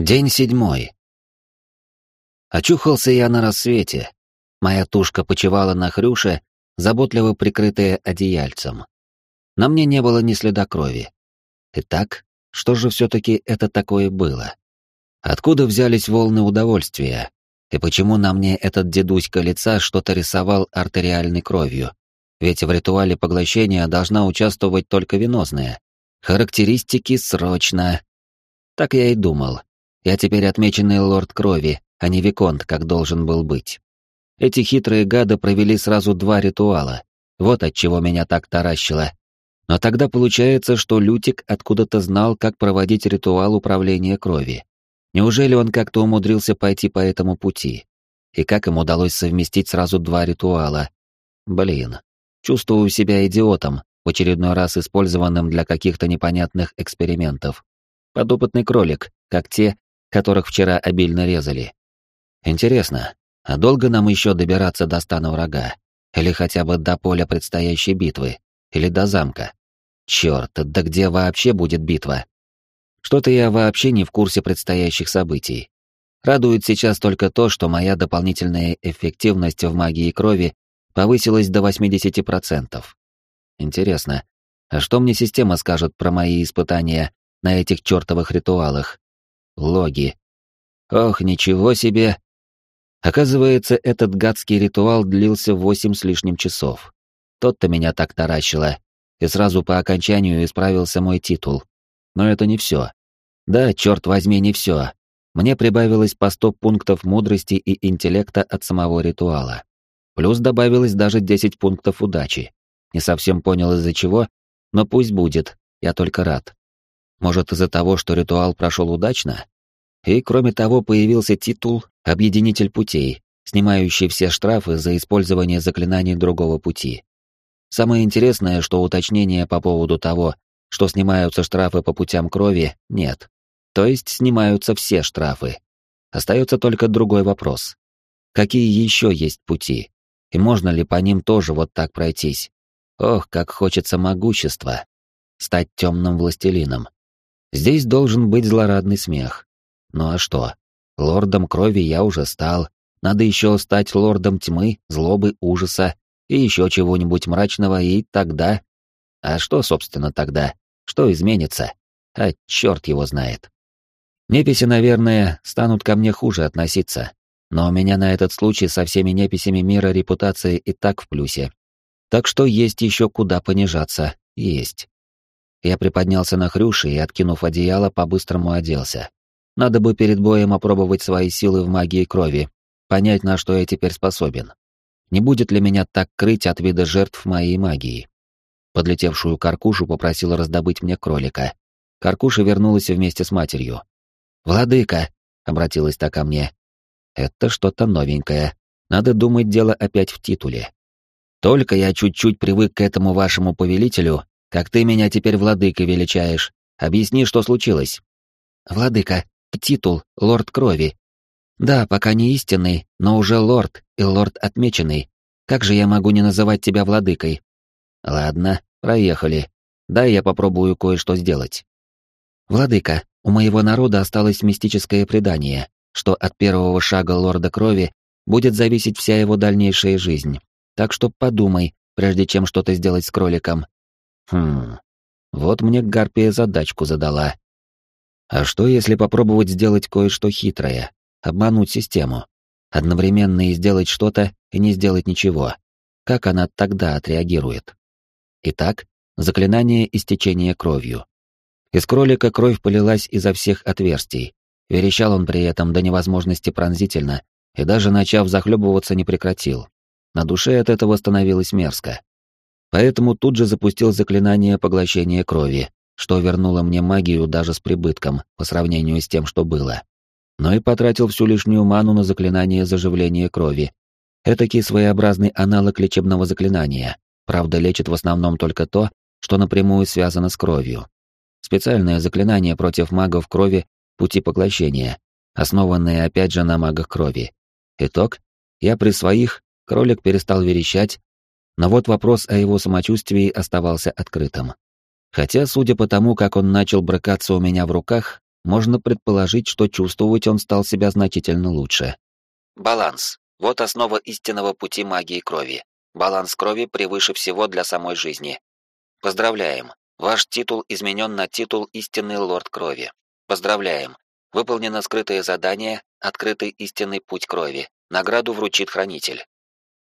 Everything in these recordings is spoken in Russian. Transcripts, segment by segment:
День седьмой. Очухался я на рассвете. Моя тушка почивала на хрюше, заботливо прикрытая одеяльцем. На мне не было ни следа крови. Итак, что же все-таки это такое было? Откуда взялись волны удовольствия? И почему на мне этот дедуська лица что-то рисовал артериальной кровью? Ведь в ритуале поглощения должна участвовать только венозная. Характеристики срочно. Так я и думал. Я теперь отмеченный лорд крови, а не виконт, как должен был быть. Эти хитрые гады провели сразу два ритуала. Вот от чего меня так таращило. Но тогда получается, что Лютик откуда-то знал, как проводить ритуал управления крови. Неужели он как-то умудрился пойти по этому пути? И как им удалось совместить сразу два ритуала? Блин, чувствую себя идиотом, в очередной раз использованным для каких-то непонятных экспериментов. Подопытный кролик, как те, которых вчера обильно резали. Интересно, а долго нам еще добираться до стана врага? Или хотя бы до поля предстоящей битвы? Или до замка? Черт, да где вообще будет битва? Что-то я вообще не в курсе предстоящих событий. Радует сейчас только то, что моя дополнительная эффективность в магии крови повысилась до 80%. Интересно, а что мне система скажет про мои испытания на этих чертовых ритуалах? Логи. Ох, ничего себе! Оказывается, этот гадский ритуал длился восемь с лишним часов. Тот-то меня так таращило, и сразу по окончанию исправился мой титул. Но это не все. Да, черт возьми, не все. Мне прибавилось по сто пунктов мудрости и интеллекта от самого ритуала. Плюс добавилось даже 10 пунктов удачи. Не совсем понял из-за чего, но пусть будет, я только рад. Может, из-за того, что ритуал прошел удачно? И, кроме того, появился титул «Объединитель путей», снимающий все штрафы за использование заклинаний другого пути. Самое интересное, что уточнения по поводу того, что снимаются штрафы по путям крови, нет. То есть снимаются все штрафы. Остается только другой вопрос. Какие еще есть пути? И можно ли по ним тоже вот так пройтись? Ох, как хочется могущества. Стать темным властелином. Здесь должен быть злорадный смех. Ну а что? Лордом крови я уже стал. Надо еще стать лордом тьмы, злобы, ужаса и еще чего-нибудь мрачного, и тогда... А что, собственно, тогда? Что изменится? А черт его знает. Неписи, наверное, станут ко мне хуже относиться. Но у меня на этот случай со всеми неписями мира репутация и так в плюсе. Так что есть еще куда понижаться. Есть. Я приподнялся на хрюше и, откинув одеяло, по-быстрому оделся. Надо бы перед боем опробовать свои силы в магии крови, понять, на что я теперь способен. Не будет ли меня так крыть от вида жертв моей магии? Подлетевшую Каркушу попросила раздобыть мне кролика. Каркуша вернулась вместе с матерью. «Владыка!» — обратилась та ко мне. «Это что-то новенькое. Надо думать, дело опять в титуле. Только я чуть-чуть привык к этому вашему повелителю, как ты меня теперь владыкой величаешь. Объясни, что случилось. Владыка, титул, лорд крови. Да, пока не истинный, но уже лорд и лорд отмеченный. Как же я могу не называть тебя владыкой? Ладно, проехали. Дай я попробую кое-что сделать. Владыка, у моего народа осталось мистическое предание, что от первого шага лорда крови будет зависеть вся его дальнейшая жизнь. Так что подумай, прежде чем что-то сделать с кроликом, Хм, вот мне Гарпия задачку задала. А что, если попробовать сделать кое-что хитрое, обмануть систему, одновременно и сделать что-то, и не сделать ничего? Как она тогда отреагирует? Итак, заклинание истечения кровью. Из кролика кровь полилась изо всех отверстий. Верещал он при этом до невозможности пронзительно, и даже начав захлебываться не прекратил. На душе от этого становилось мерзко. Поэтому тут же запустил заклинание поглощения крови, что вернуло мне магию даже с прибытком по сравнению с тем, что было. Но и потратил всю лишнюю ману на заклинание заживления крови. Этакий своеобразный аналог лечебного заклинания, правда лечит в основном только то, что напрямую связано с кровью. Специальное заклинание против магов крови пути поглощения, основанное опять же на магах крови. Итог? Я при своих, кролик перестал верещать, но вот вопрос о его самочувствии оставался открытым. Хотя, судя по тому, как он начал брыкаться у меня в руках, можно предположить, что чувствовать он стал себя значительно лучше. Баланс. Вот основа истинного пути магии крови. Баланс крови превыше всего для самой жизни. Поздравляем. Ваш титул изменен на титул истинный лорд крови. Поздравляем. Выполнено скрытое задание «Открытый истинный путь крови». Награду вручит хранитель.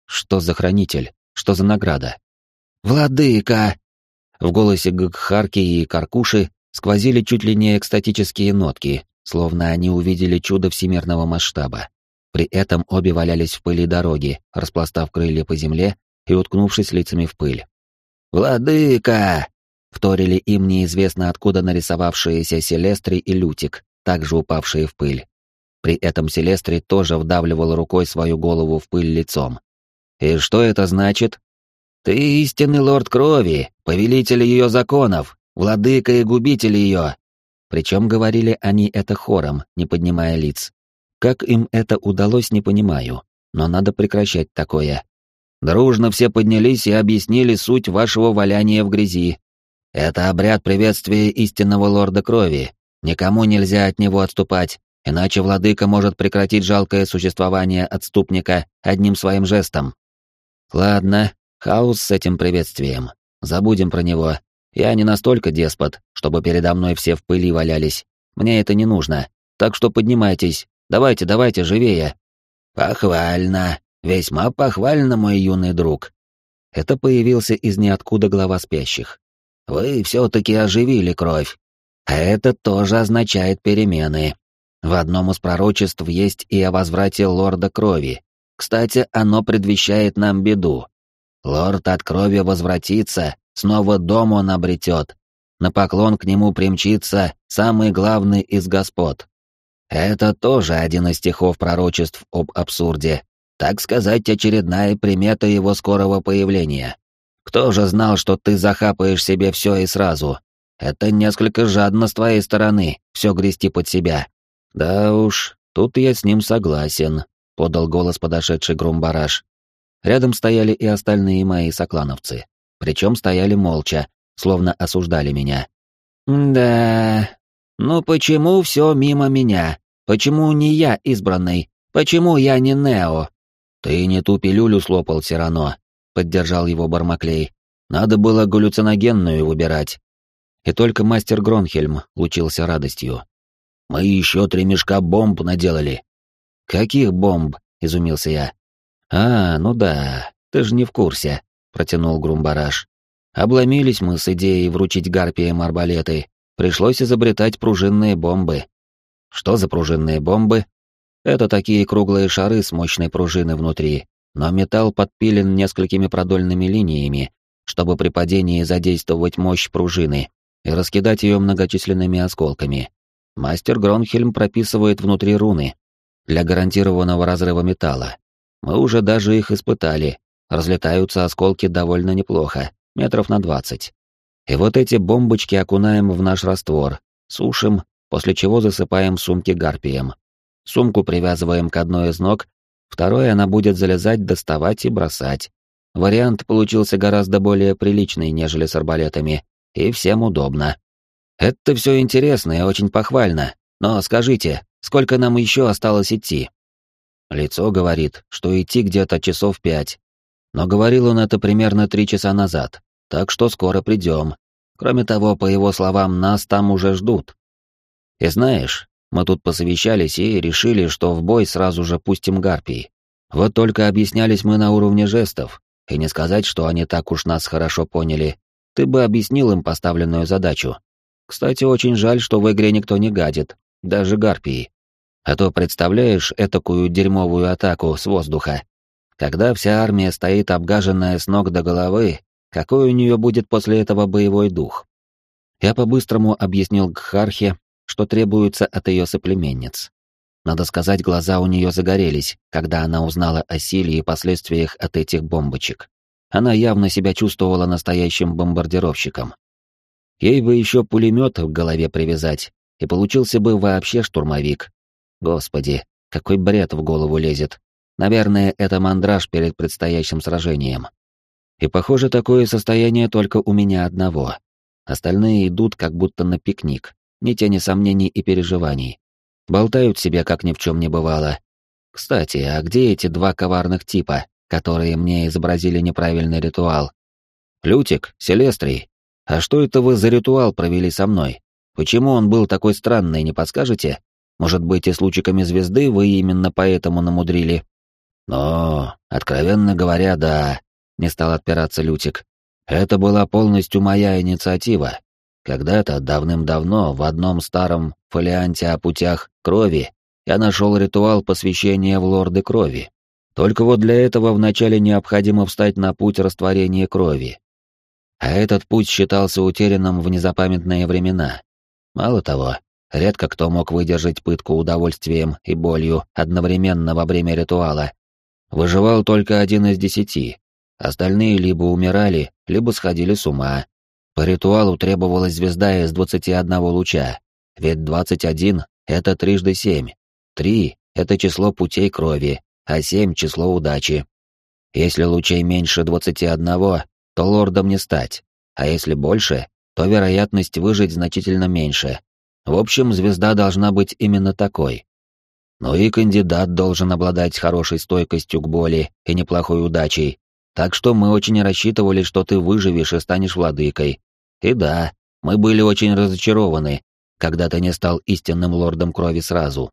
Что за хранитель? Что за награда? Владыка! В голосе Гагхарки и Каркуши сквозили чуть ли не экстатические нотки, словно они увидели чудо всемирного масштаба. При этом обе валялись в пыли дороги, распластав крылья по земле и уткнувшись лицами в пыль. «Владыка!» — вторили им неизвестно откуда нарисовавшиеся Селестри и Лютик, также упавшие в пыль. При этом Селестри тоже вдавливал рукой свою голову в пыль лицом. «И что это значит?» «Ты истинный лорд крови, повелитель ее законов, владыка и губитель ее!» Причем говорили они это хором, не поднимая лиц. Как им это удалось, не понимаю, но надо прекращать такое. Дружно все поднялись и объяснили суть вашего валяния в грязи. Это обряд приветствия истинного лорда крови, Никому нельзя от него отступать, иначе владыка может прекратить жалкое существование отступника одним своим жестом. Ладно, хаос с этим приветствием. Забудем про него. Я не настолько деспот, чтобы передо мной все в пыли валялись. Мне это не нужно. Так что поднимайтесь. Давайте, давайте, живее. Похвально. Весьма похвально, мой юный друг. Это появился из ниоткуда глава спящих. Вы все-таки оживили кровь. А это тоже означает перемены. В одном из пророчеств есть и о возврате лорда крови. Кстати, оно предвещает нам беду. Лорд от крови возвратится, снова дом он обретет. На поклон к нему примчится самый главный из господ. Это тоже один из стихов пророчеств об абсурде. Так сказать, очередная примета его скорого появления. Кто же знал, что ты захапаешь себе все и сразу, это несколько жадно с твоей стороны, все грести под себя. Да уж, тут я с ним согласен, подал голос подошедший Грумбараш. Рядом стояли и остальные мои соклановцы. Причем стояли молча, словно осуждали меня. «Да... Ну почему все мимо меня? Почему не я избранный? Почему я не Нео?» «Ты не ту пилюлю слопал, Сирано», — поддержал его Бармаклей. «Надо было галлюциногенную выбирать, и только мастер Гронхельм лучился радостью. «Мы еще три мешка бомб наделали». «Каких бомб?» — изумился я. «А, ну да, ты же не в курсе», — протянул Грумбараш. «Обломились мы с идеей вручить гарпиям арбалеты. Пришлось изобретать пружинные бомбы». «Что за пружинные бомбы?» «Это такие круглые шары с мощной пружиной внутри, но металл подпилен несколькими продольными линиями, чтобы при падении задействовать мощь пружины и раскидать ее многочисленными осколками. Мастер Гронхельм прописывает внутри руны для гарантированного разрыва металла. Мы уже даже их испытали. Разлетаются осколки довольно неплохо, метров на двадцать. И вот эти бомбочки окунаем в наш раствор, сушим, после чего засыпаем сумки гарпием. Сумку привязываем к одной из ног, второй она будет залезать, доставать и бросать. Вариант получился гораздо более приличный, нежели с арбалетами, и всем удобно. Это все интересно и очень похвально, но скажите, сколько нам еще осталось идти? Лицо говорит, что идти где-то часов пять. Но говорил он это примерно три часа назад, так что скоро придем. Кроме того, по его словам, нас там уже ждут. И знаешь, мы тут посовещались и решили, что в бой сразу же пустим гарпий. Вот только объяснялись мы на уровне жестов, и не сказать, что они так уж нас хорошо поняли, ты бы объяснил им поставленную задачу. Кстати, очень жаль, что в игре никто не гадит, даже гарпии. А то представляешь этакую дерьмовую атаку с воздуха. Когда вся армия стоит обгаженная с ног до головы, какой у нее будет после этого боевой дух? Я по-быстрому объяснил Гхархе, что требуется от ее соплеменниц. Надо сказать, глаза у нее загорелись, когда она узнала о силе и последствиях от этих бомбочек. Она явно себя чувствовала настоящим бомбардировщиком. Ей бы еще пулемет в голове привязать, и получился бы вообще штурмовик. Господи, какой бред в голову лезет. Наверное, это мандраж перед предстоящим сражением. И похоже, такое состояние только у меня одного. Остальные идут как будто на пикник. ни тени сомнений и переживаний. Болтают себе, как ни в чем не бывало. Кстати, а где эти два коварных типа, которые мне изобразили неправильный ритуал? Лютик, Селестрий, а что это вы за ритуал провели со мной? Почему он был такой странный, не подскажете? Может быть, и с лучиками звезды вы именно поэтому намудрили? Но, откровенно говоря, да, не стал отпираться Лютик. Это была полностью моя инициатива. Когда-то, давным-давно, в одном старом фолианте о путях крови я нашел ритуал посвящения в лорды крови. Только вот для этого вначале необходимо встать на путь растворения крови. А этот путь считался утерянным в незапамятные времена. Мало того, редко кто мог выдержать пытку удовольствием и болью одновременно во время ритуала. Выживал только один из десяти. Остальные либо умирали, либо сходили с ума. По ритуалу требовалась звезда из 21 луча, ведь 21 — это трижды семь. Три — это число путей крови, а семь — число удачи. Если лучей меньше 21, то лордом не стать, а если больше, то вероятность выжить значительно меньше. В общем, звезда должна быть именно такой. Ну и кандидат должен обладать хорошей стойкостью к боли и неплохой удачей, так что мы очень рассчитывали, что ты выживешь и станешь владыкой. И да, мы были очень разочарованы, когда ты не стал истинным лордом крови сразу.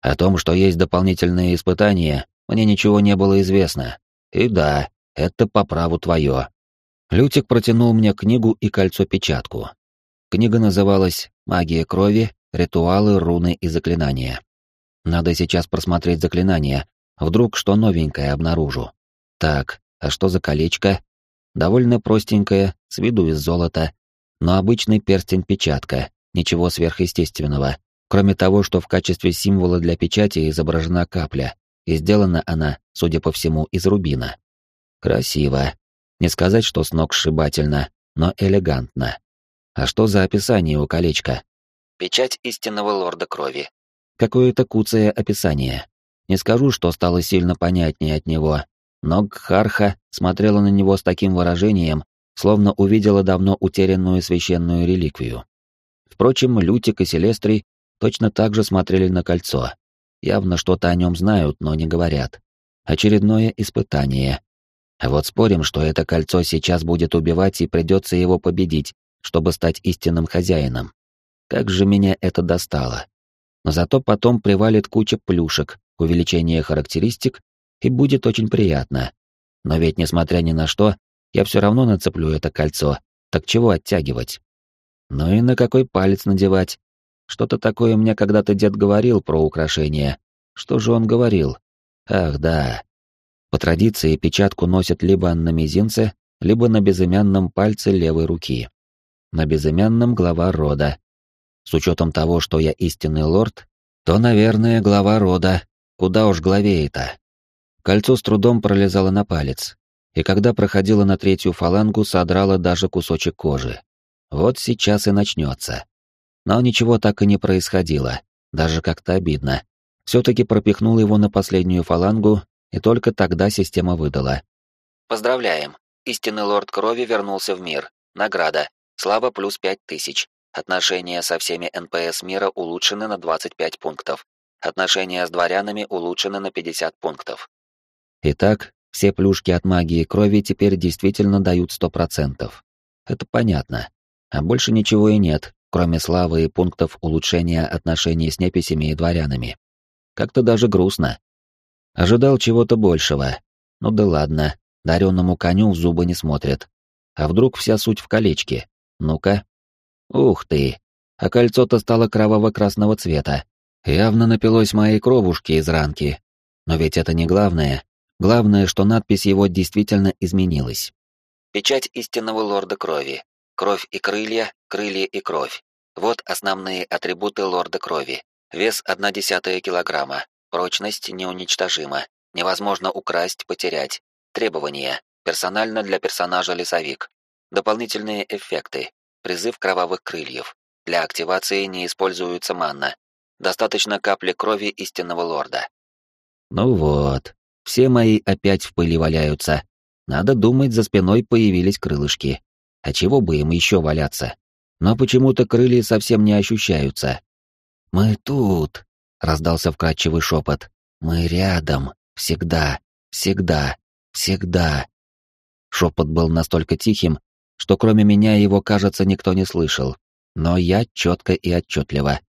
О том, что есть дополнительные испытания, мне ничего не было известно. И да, это по праву твое. Лютик протянул мне книгу и кольцо-печатку. Книга называлась «Магия крови. Ритуалы, руны и заклинания». Надо сейчас просмотреть заклинания, вдруг что новенькое обнаружу. Так, а что за колечко? Довольно простенькое, с виду из золота, но обычный перстень-печатка, ничего сверхъестественного, кроме того, что в качестве символа для печати изображена капля, и сделана она, судя по всему, из рубина. Красиво, не сказать, что с ног сшибательно, но элегантно. А что за описание у колечка? Печать истинного лорда крови. Какое-то куцое описание. Не скажу, что стало сильно понятнее от него, но Гхарха смотрела на него с таким выражением, словно увидела давно утерянную священную реликвию. Впрочем, Лютик и Селестрий точно так же смотрели на кольцо. Явно что-то о нем знают, но не говорят. Очередное испытание, а вот спорим, что это кольцо сейчас будет убивать и придется его победить, чтобы стать истинным хозяином. Как же меня это достало. Но зато потом привалит куча плюшек, увеличение характеристик, и будет очень приятно. Но ведь, несмотря ни на что, я все равно нацеплю это кольцо, так чего оттягивать? Ну и на какой палец надевать? Что-то такое мне когда-то дед говорил про украшения. Что же он говорил? Ах, да, по традиции печатку носят либо на мизинце, либо на безымянном пальце левой руки. На безымянном глава рода. С учетом того, что я истинный лорд, то, наверное, глава рода. Куда уж главе это? Кольцо с трудом пролезало на палец, и когда проходило на третью фалангу, содрало даже кусочек кожи. Вот сейчас и начнется. Но ничего так и не происходило, даже как-то обидно. Все-таки пропихнул его на последнюю фалангу и только тогда система выдала. «Поздравляем! Истинный лорд крови вернулся в мир. Награда. Слава плюс 5000. Отношения со всеми НПС мира улучшены на 25 пунктов. Отношения с дворянами улучшены на 50 пунктов». Итак, все плюшки от магии крови теперь действительно дают 100%. Это понятно. А больше ничего и нет, кроме славы и пунктов улучшения отношений с неписями и дворянами. Как-то даже грустно. Ожидал чего-то большего. Ну да ладно, дареному коню в зубы не смотрят. А вдруг вся суть в колечке? Ну-ка. Ух ты! А кольцо-то стало кроваво-красного цвета. Явно напилось моей кровушки из ранки. Но ведь это не главное. Главное, что надпись его действительно изменилась. Печать истинного лорда крови. Кровь и крылья, крылья и кровь. Вот основные атрибуты лорда крови. Вес 1,1 килограмма, Прочность неуничтожима. Невозможно украсть, потерять. Требования. Персонально для персонажа лесовик. Дополнительные эффекты. Призыв кровавых крыльев. Для активации не используется манна. Достаточно капли крови истинного лорда. Ну вот, все мои опять в пыли валяются. Надо думать, за спиной появились крылышки. А чего бы им еще валяться? но почему-то крылья совсем не ощущаются. «Мы тут!» — раздался вкрадчивый шепот. «Мы рядом. Всегда. Всегда. Всегда». Шепот был настолько тихим, что кроме меня его, кажется, никто не слышал. Но я четко и отчетливо.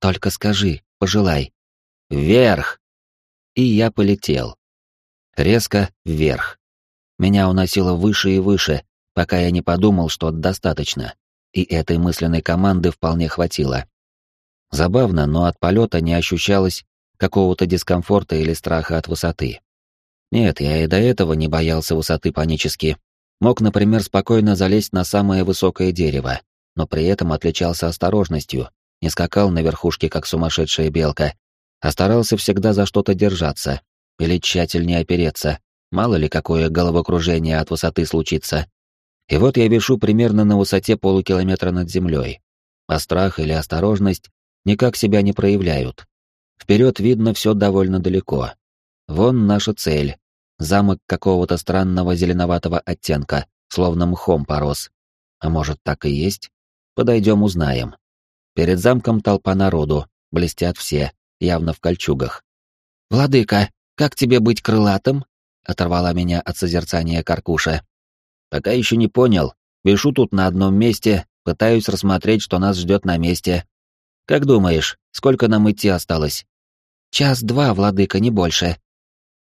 «Только скажи, пожелай». «Вверх!» И я полетел. Резко вверх. Меня уносило выше и выше, пока я не подумал, что достаточно. И этой мысленной команды вполне хватило. Забавно, но от полета не ощущалось какого-то дискомфорта или страха от высоты. Нет, я и до этого не боялся высоты панически. Мог, например, спокойно залезть на самое высокое дерево, но при этом отличался осторожностью, не скакал на верхушке, как сумасшедшая белка, а старался всегда за что-то держаться или тщательнее опереться, мало ли какое головокружение от высоты случится. И вот я вешу примерно на высоте полукилометра над землей, а страх или осторожность никак себя не проявляют. Вперед видно все довольно далеко. Вон наша цель. Замок какого-то странного зеленоватого оттенка, словно мхом порос. А может, так и есть? Подойдем, узнаем. Перед замком толпа народу, блестят все, явно в кольчугах. «Владыка, как тебе быть крылатым?» — оторвала меня от созерцания Каркуша. «Пока еще не понял. Пишу тут на одном месте, пытаюсь рассмотреть, что нас ждет на месте. Как думаешь, сколько нам идти осталось? Час-два, владыка, не больше.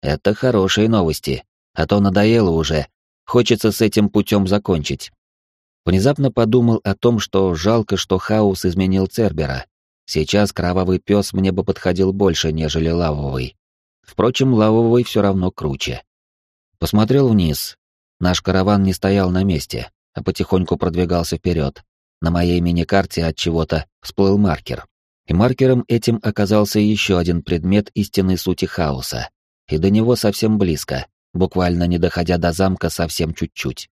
Это хорошие новости, а то надоело уже. Хочется с этим путем закончить. Внезапно подумал о том, что жалко, что хаос изменил Цербера. Сейчас кровавый пес мне бы подходил больше, нежели лавовый. Впрочем, лавовый все равно круче. Посмотрел вниз. Наш караван не стоял на месте, а потихоньку продвигался вперед. На моей мини-карте от чего-то всплыл маркер. И маркером этим оказался еще один предмет истинной сути хаоса. И до него совсем близко, буквально не доходя до замка совсем чуть-чуть.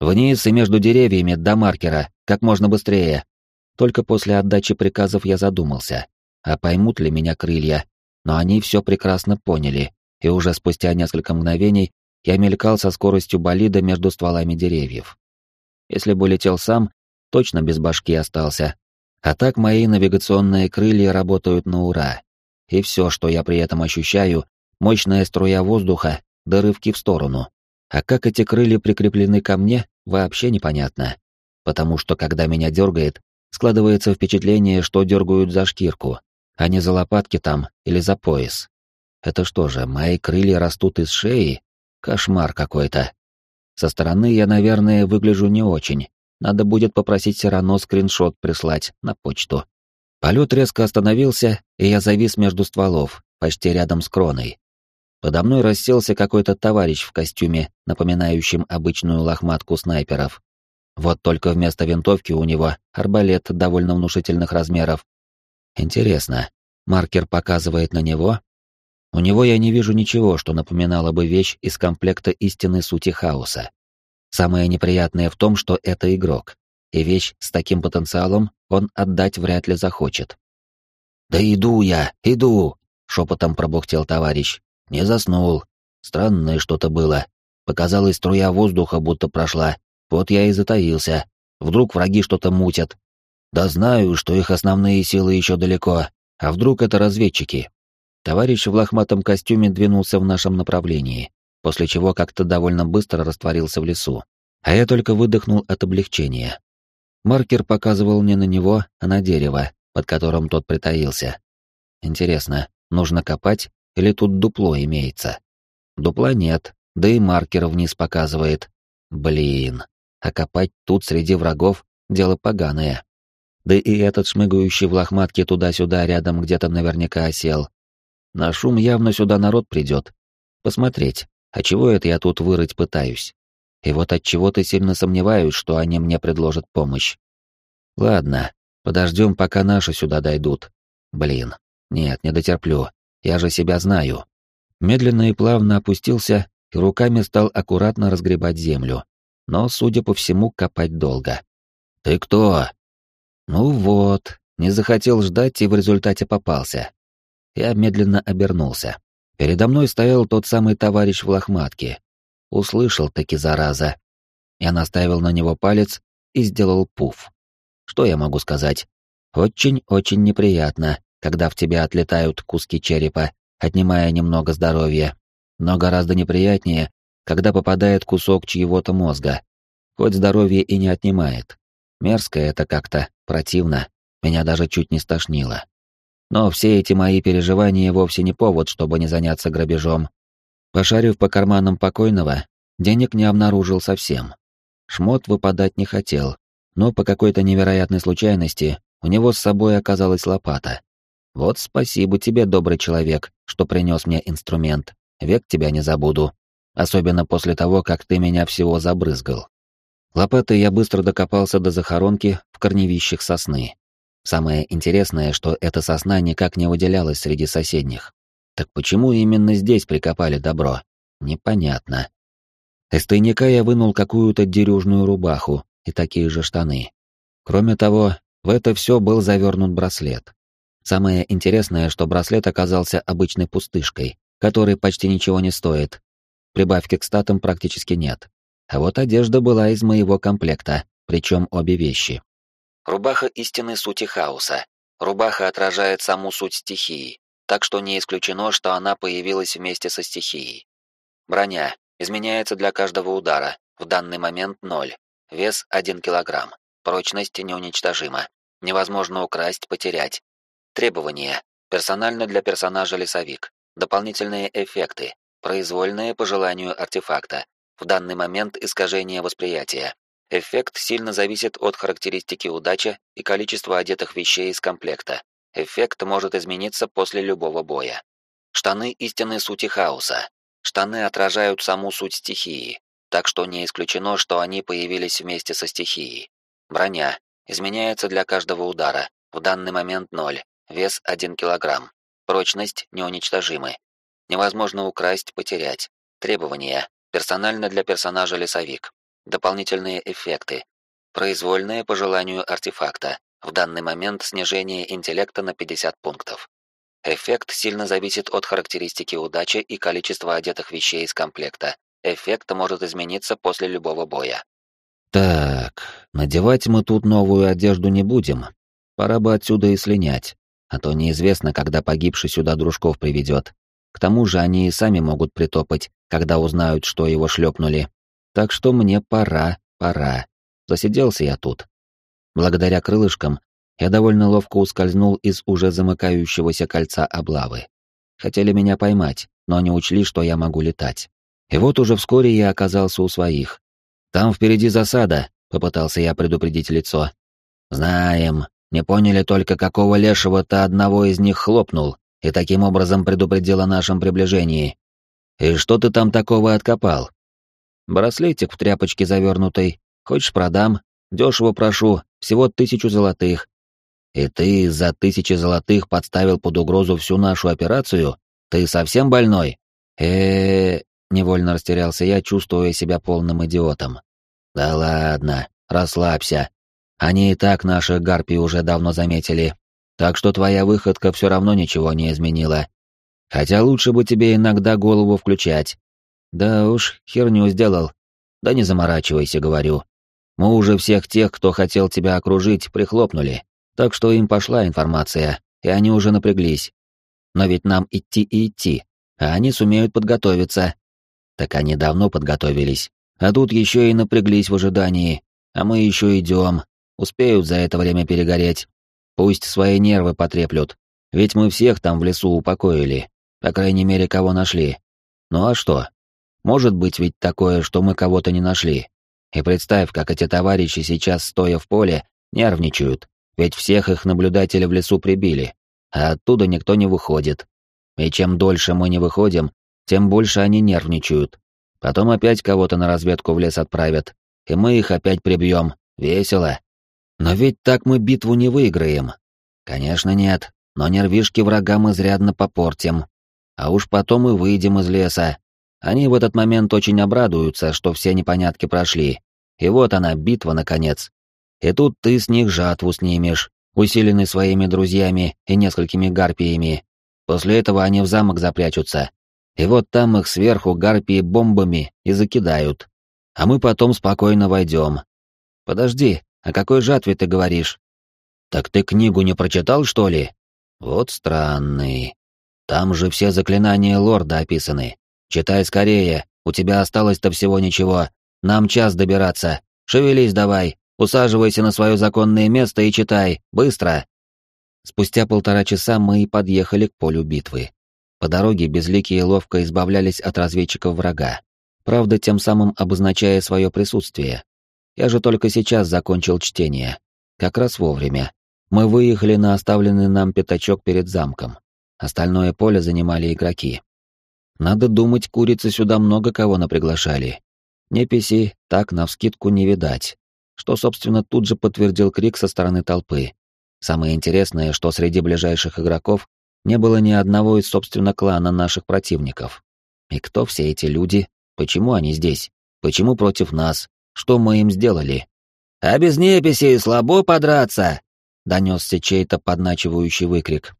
Вниз и между деревьями до маркера, как можно быстрее. Только после отдачи приказов я задумался, а поймут ли меня крылья, но они все прекрасно поняли, и уже спустя несколько мгновений я мелькал со скоростью болида между стволами деревьев. Если бы летел сам, точно без башки остался. А так мои навигационные крылья работают на ура. И все, что я при этом ощущаю, мощная струя воздуха, да в сторону. А как эти крылья прикреплены ко мне, вообще непонятно. Потому что когда меня дергает, складывается впечатление, что дергают за шкирку, а не за лопатки там или за пояс. Это что же, мои крылья растут из шеи? Кошмар какой-то. Со стороны я, наверное, выгляжу не очень, надо будет попросить Сирано скриншот прислать на почту. Полет резко остановился, и я завис между стволов, почти рядом с кроной. Подо мной расселся какой-то товарищ в костюме, напоминающем обычную лохматку снайперов. Вот только вместо винтовки у него арбалет довольно внушительных размеров. Интересно, маркер показывает на него? У него я не вижу ничего, что напоминало бы вещь из комплекта истинной сути хаоса. Самое неприятное в том, что это игрок, и вещь с таким потенциалом он отдать вряд ли захочет. «Да иду я, иду!» — шепотом пробухтел товарищ. «Не заснул. Странное что-то было. Показалась струя воздуха, будто прошла. Вот я и затаился. Вдруг враги что-то мутят. Да знаю, что их основные силы еще далеко. А вдруг это разведчики?» Товарищ в лохматом костюме двинулся в нашем направлении после чего как-то довольно быстро растворился в лесу. А я только выдохнул от облегчения. Маркер показывал не на него, а на дерево, под которым тот притаился. Интересно, нужно копать или тут дупло имеется? Дупла нет, да и маркер вниз показывает. Блин, а копать тут среди врагов — дело поганое. Да и этот шмыгающий в лохматке туда-сюда рядом где-то наверняка осел. На шум явно сюда народ придет. Посмотреть, а чего это я тут вырыть пытаюсь? И вот от чего то сильно сомневаюсь, что они мне предложат помощь. Ладно, подождем, пока наши сюда дойдут. Блин, нет, не дотерплю. Я же себя знаю. Медленно и плавно опустился и руками стал аккуратно разгребать землю. Но, судя по всему, копать долго. «Ты кто?» «Ну вот, не захотел ждать и в результате попался». Я медленно обернулся. Передо мной стоял тот самый товарищ в лохматке. Услышал таки зараза. Я наставил на него палец и сделал пуф. Что я могу сказать? Очень-очень неприятно, когда в тебя отлетают куски черепа, отнимая немного здоровья. Но гораздо неприятнее, когда попадает кусок чьего-то мозга. Хоть здоровье и не отнимает. Мерзко это как-то, противно. Меня даже чуть не стошнило. Но все эти мои переживания вовсе не повод, чтобы не заняться грабежом. Пошарив по карманам покойного, денег не обнаружил совсем. Шмот выпадать не хотел, но по какой-то невероятной случайности у него с собой оказалась лопата. Вот спасибо тебе, добрый человек, что принес мне инструмент. Век тебя не забуду. Особенно после того, как ты меня всего забрызгал. Лопатой я быстро докопался до захоронки в корневищах сосны. Самое интересное, что эта сосна никак не выделялась среди соседних. Так почему именно здесь прикопали добро? Непонятно. Из тайника я вынул какую-то дерюжную рубаху и такие же штаны. Кроме того, в это все был завернут браслет. Самое интересное, что браслет оказался обычной пустышкой, который почти ничего не стоит. Прибавки к статам практически нет. А вот одежда была из моего комплекта, причем обе вещи. Рубаха истинной сути хаоса. Рубаха отражает саму суть стихии, так что не исключено, что она появилась вместе со стихией. Броня изменяется для каждого удара, в данный момент ноль. Вес 1 килограмм. Прочность неуничтожима. Невозможно украсть, потерять. Требования. Персонально для персонажа лесовик. Дополнительные эффекты. Произвольные по желанию артефакта. В данный момент искажение восприятия. Эффект сильно зависит от характеристики удачи и количества одетых вещей из комплекта. Эффект может измениться после любого боя. Штаны истинной сути хаоса. Штаны отражают саму суть стихии, так что не исключено, что они появились вместе со стихией. Броня изменяется для каждого удара. В данный момент ноль. Вес 1 кг. Прочность неуничтожимы. Невозможно украсть, потерять. Требования. Персонально для персонажа лесовик. Дополнительные эффекты. Произвольные по желанию артефакта. В данный момент снижение интеллекта на 50 пунктов. Эффект сильно зависит от характеристики удачи и количества одетых вещей из комплекта. Эффект может измениться после любого боя. Так, надевать мы тут новую одежду не будем. Пора бы отсюда и слинять а то неизвестно, когда погибший сюда дружков приведет. К тому же они и сами могут притопать, когда узнают, что его шлепнули. Так что мне пора, пора. Засиделся я тут. Благодаря крылышкам я довольно ловко ускользнул из уже замыкающегося кольца облавы. Хотели меня поймать, но не учли, что я могу летать. И вот уже вскоре я оказался у своих. «Там впереди засада», — попытался я предупредить лицо. «Знаем», не поняли только, какого лешего-то одного из них хлопнул и таким образом предупредил о нашем приближении. И что ты там такого откопал? Браслетик в тряпочке завернутый. Хочешь, продам? Дешево прошу, всего тысячу золотых. И ты за тысячи золотых подставил под угрозу всю нашу операцию? Ты совсем больной? э невольно растерялся я, чувствуя себя полным идиотом. Да ладно, расслабься. Они и так наших гарпий уже давно заметили, так что твоя выходка все равно ничего не изменила. Хотя лучше бы тебе иногда голову включать. Да уж, херню сделал. Да не заморачивайся, говорю. Мы уже всех тех, кто хотел тебя окружить, прихлопнули, так что им пошла информация, и они уже напряглись. Но ведь нам идти и идти, а они сумеют подготовиться. Так они давно подготовились, а тут еще и напряглись в ожидании, а мы еще идем, Успеют за это время перегореть. Пусть свои нервы потреплют. Ведь мы всех там в лесу упокоили. По крайней мере, кого нашли. Ну а что? Может быть ведь такое, что мы кого-то не нашли. И представь, как эти товарищи сейчас, стоя в поле, нервничают. Ведь всех их наблюдателей в лесу прибили. А оттуда никто не выходит. И чем дольше мы не выходим, тем больше они нервничают. Потом опять кого-то на разведку в лес отправят. И мы их опять прибьем. Весело. Но ведь так мы битву не выиграем. Конечно, нет, но нервишки врагам изрядно попортим. А уж потом и выйдем из леса. Они в этот момент очень обрадуются, что все непонятки прошли. И вот она, битва, наконец. И тут ты с них жатву снимешь, усиленный своими друзьями и несколькими гарпиями. После этого они в замок запрячутся. И вот там их сверху гарпии бомбами и закидают. А мы потом спокойно войдем. Подожди, О какой жатве ты говоришь? Так ты книгу не прочитал, что ли? Вот странный. Там же все заклинания лорда описаны. Читай скорее, у тебя осталось-то всего ничего. Нам час добираться. Шевелись давай, усаживайся на свое законное место и читай, быстро. Спустя полтора часа мы и подъехали к полю битвы. По дороге безликие ловко избавлялись от разведчиков врага. Правда, тем самым обозначая свое присутствие. Я же только сейчас закончил чтение. Как раз вовремя. Мы выехали на оставленный нам пятачок перед замком. Остальное поле занимали игроки. Надо думать, курицы сюда много кого наприглашали. Неписи так навскидку не видать. Что, собственно, тут же подтвердил крик со стороны толпы. Самое интересное, что среди ближайших игроков не было ни одного из, собственно, клана наших противников. И кто все эти люди? Почему они здесь? Почему против нас? Что мы им сделали? «А без неписи слабо подраться!» — донесся чей-то подначивающий выкрик.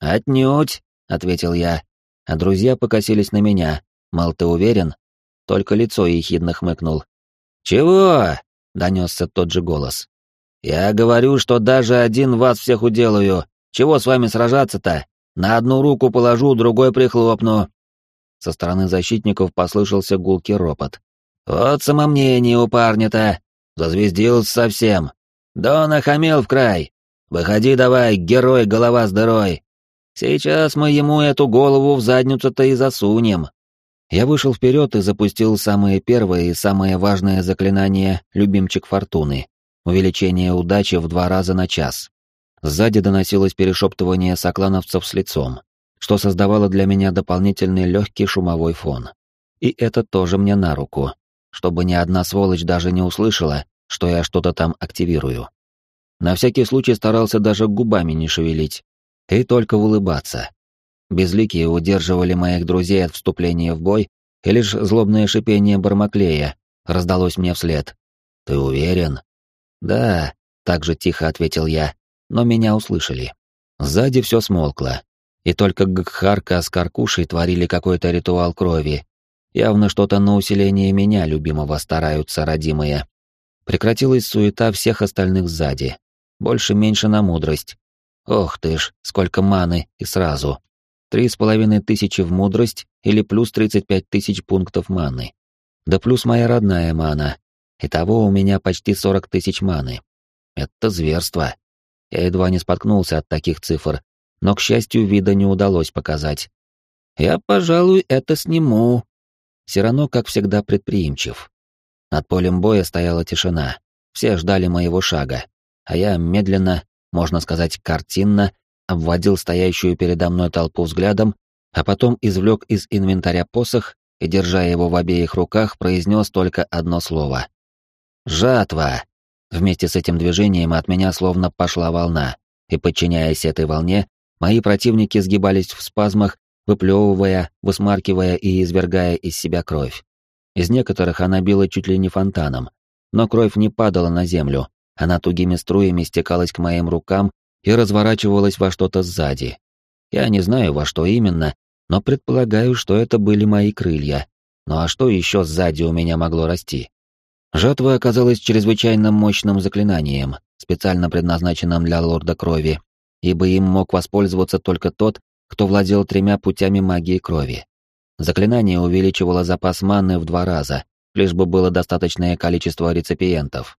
«Отнюдь!» — ответил я, а друзья покосились на меня. Мол, ты уверен? Только лицо ехидно хмыкнул. «Чего?» — донесся тот же голос. «Я говорю, что даже один вас всех уделаю. Чего с вами сражаться-то? На одну руку положу, другой прихлопну». Со стороны защитников послышался гулкий ропот. «Вот самомнение у парня-то! Зазвездился совсем! Да он охамел в край! Выходи давай, герой, голова с дырой! Сейчас мы ему эту голову в задницу-то и засунем!» Я вышел вперед и запустил самое первое и самое важное заклинание «Любимчик Фортуны» — увеличение удачи в два раза на час. Сзади доносилось перешептывание соклановцев с лицом, что создавало для меня дополнительный легкий шумовой фон. И это тоже мне на руку, чтобы ни одна сволочь даже не услышала, что я что-то там активирую. На всякий случай старался даже губами не шевелить, и только улыбаться. Безликие удерживали моих друзей от вступления в бой, и лишь злобное шипение Бармаклея раздалось мне вслед. «Ты уверен?» «Да», — так же тихо ответил я, но меня услышали. Сзади все смолкло, и только Гкхарка с Каркушей творили какой-то ритуал крови. Явно что-то на усиление меня, любимого, стараются родимые. Прекратилась суета всех остальных сзади. Больше-меньше на мудрость. Ох ты ж, сколько маны и сразу. Три с половиной тысячи в мудрость или плюс тридцать пять тысяч пунктов маны. Да плюс моя родная мана. Итого у меня почти сорок тысяч маны. Это зверство. Я едва не споткнулся от таких цифр, но, к счастью, вида не удалось показать. Я, пожалуй, это сниму. Сирано, как всегда, предприимчив. Над полем боя стояла тишина. Все ждали моего шага, а я медленно, можно сказать, картинно, обводил стоящую передо мной толпу взглядом, а потом извлек из инвентаря посох и, держа его в обеих руках, произнес только одно слово. «Жатва!» Вместе с этим движением от меня словно пошла волна, и, подчиняясь этой волне, мои противники сгибались в спазмах, выплевывая, высмаркивая и извергая из себя кровь. Из некоторых она била чуть ли не фонтаном, но кровь не падала на землю, она тугими струями стекалась к моим рукам и разворачивалась во что-то сзади. Я не знаю, во что именно, но предполагаю, что это были мои крылья. Ну а что еще сзади у меня могло расти? Жатва оказалась чрезвычайно мощным заклинанием, специально предназначенным для лорда крови, ибо им мог воспользоваться только тот, кто владел тремя путями магии крови. Заклинание увеличивало запас маны в два раза, лишь бы было достаточное количество реципиентов.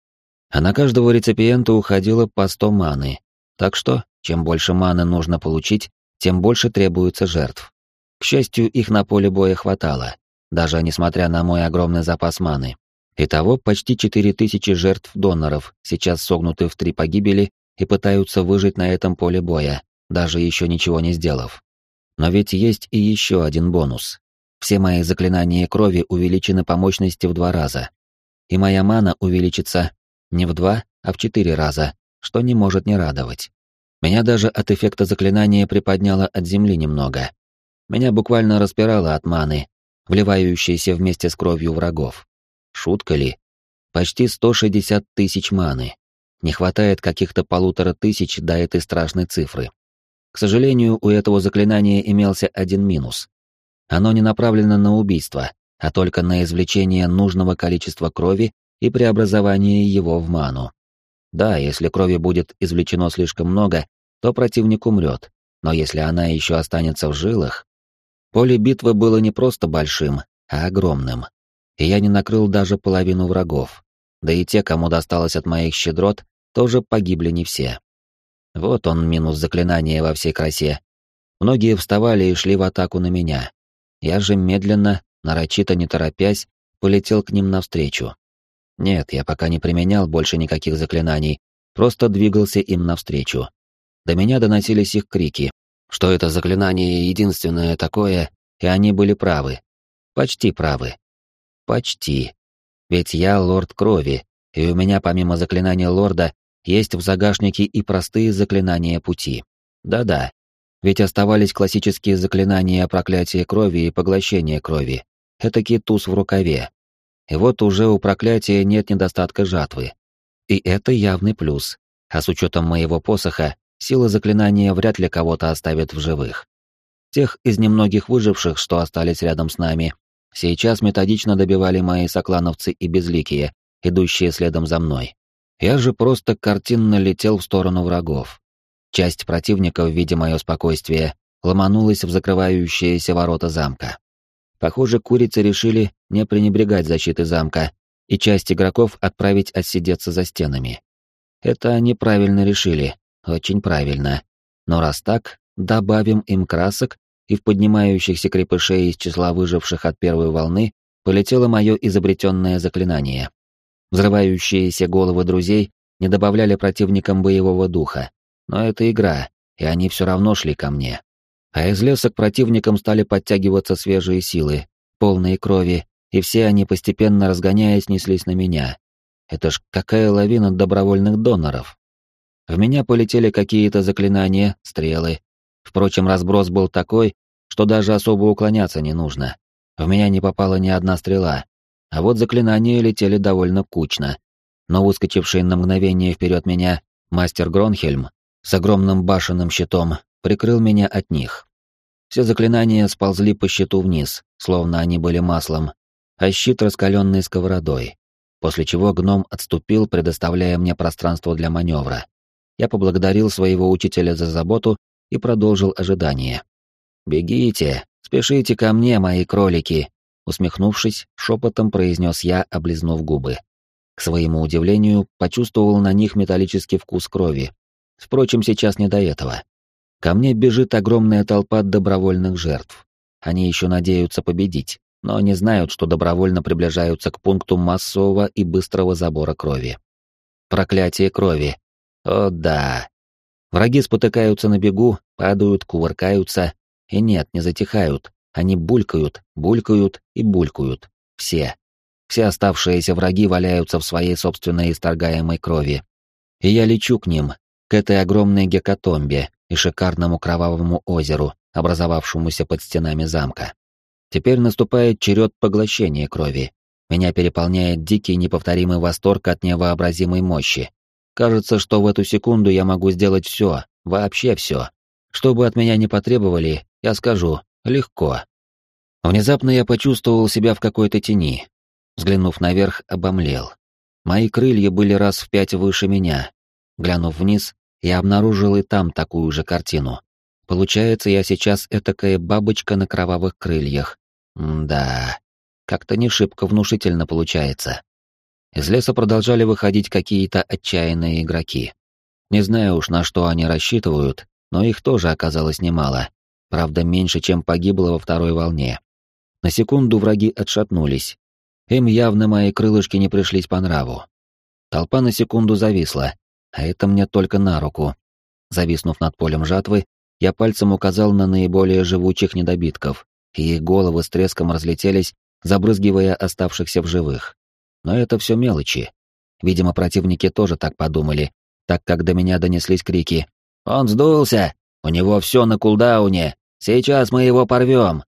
А на каждого реципиента уходило по 100 маны, так что, чем больше маны нужно получить, тем больше требуется жертв. К счастью, их на поле боя хватало, даже несмотря на мой огромный запас маны. Итого почти 4000 жертв доноров сейчас согнуты в три погибели и пытаются выжить на этом поле боя, даже еще ничего не сделав. Но ведь есть и еще один бонус. Все мои заклинания крови увеличены по мощности в два раза. И моя мана увеличится не в два, а в четыре раза, что не может не радовать. Меня даже от эффекта заклинания приподняло от земли немного. Меня буквально распирало от маны, вливающейся вместе с кровью врагов. Шутка ли? Почти 160 тысяч маны. Не хватает каких-то полутора тысяч до этой страшной цифры. К сожалению, у этого заклинания имелся один минус. Оно не направлено на убийство, а только на извлечение нужного количества крови и преобразование его в ману. Да, если крови будет извлечено слишком много, то противник умрет, но если она еще останется в жилах... Поле битвы было не просто большим, а огромным. И я не накрыл даже половину врагов. Да и те, кому досталось от моих щедрот, тоже погибли не все. Вот он минус заклинания во всей красе. Многие вставали и шли в атаку на меня. Я же медленно, нарочито не торопясь, полетел к ним навстречу. Нет, я пока не применял больше никаких заклинаний, просто двигался им навстречу. До меня доносились их крики, что это заклинание единственное такое, и они были правы. Почти правы. Почти. Ведь я лорд крови, и у меня помимо заклинания лорда есть в загашнике и простые заклинания пути. Да-да. Ведь оставались классические заклинания проклятия крови и поглощения крови. Этакий туз в рукаве. И вот уже у проклятия нет недостатка жатвы. И это явный плюс. А с учетом моего посоха, сила заклинания вряд ли кого-то оставит в живых. Тех из немногих выживших, что остались рядом с нами, сейчас методично добивали мои соклановцы и безликие, идущие следом за мной. Я же просто картинно летел в сторону врагов. Часть противников, видя мое спокойствие, ломанулась в закрывающиеся ворота замка. Похоже, курицы решили не пренебрегать защитой замка и часть игроков отправить отсидеться за стенами. Это они правильно решили, очень правильно. Но раз так, добавим им красок, и в поднимающихся крепышей из числа выживших от первой волны полетело мое изобретенное заклинание. Взрывающиеся головы друзей не добавляли противникам боевого духа, но это игра, и они все равно шли ко мне а из леса к противникам стали подтягиваться свежие силы, полные крови, и все они, постепенно разгоняясь, неслись на меня. Это ж какая лавина добровольных доноров. В меня полетели какие-то заклинания, стрелы. Впрочем, разброс был такой, что даже особо уклоняться не нужно. В меня не попала ни одна стрела, а вот заклинания летели довольно кучно. Но выскочивший на мгновение вперед меня мастер Гронхельм с огромным башенным щитом прикрыл меня от них. Все заклинания сползли по щиту вниз, словно они были маслом, а щит раскаленной сковородой, после чего гном отступил, предоставляя мне пространство для маневра. Я поблагодарил своего учителя за заботу и продолжил ожидание. «Бегите, спешите ко мне, мои кролики!» Усмехнувшись, шепотом произнес я, облизнув губы. К своему удивлению, почувствовал на них металлический вкус крови. Впрочем, сейчас не до этого. Ко мне бежит огромная толпа добровольных жертв. Они еще надеются победить, но не знают, что добровольно приближаются к пункту массового и быстрого забора крови. Проклятие крови. О да. Враги спотыкаются на бегу, падают, кувыркаются, и нет, не затихают. Они булькают, булькают и булькают. Все. Все оставшиеся враги валяются в своей собственной исторгаемой крови. И я лечу к ним, к этой огромной гекатомбе, и шикарному кровавому озеру, образовавшемуся под стенами замка. Теперь наступает черед поглощения крови. Меня переполняет дикий неповторимый восторг от невообразимой мощи. Кажется, что в эту секунду я могу сделать все, вообще все. Что бы от меня ни потребовали, я скажу, легко. Внезапно я почувствовал себя в какой-то тени. Взглянув наверх, обомлел. Мои крылья были раз в пять выше меня. Глянув вниз, я обнаружил и там такую же картину. Получается, я сейчас этакая бабочка на кровавых крыльях. Да, как-то не шибко внушительно получается. Из леса продолжали выходить какие-то отчаянные игроки. Не знаю уж, на что они рассчитывают, но их тоже оказалось немало. Правда, меньше, чем погибло во второй волне. На секунду враги отшатнулись. Им явно мои крылышки не пришлись по нраву. Толпа на секунду зависла, а это мне только на руку. Зависнув над полем жатвы, я пальцем указал на наиболее живучих недобитков, и их головы с треском разлетелись, забрызгивая оставшихся в живых. Но это все мелочи. Видимо, противники тоже так подумали, так как до меня донеслись крики «Он сдулся! У него все на кулдауне! Сейчас мы его порвем!»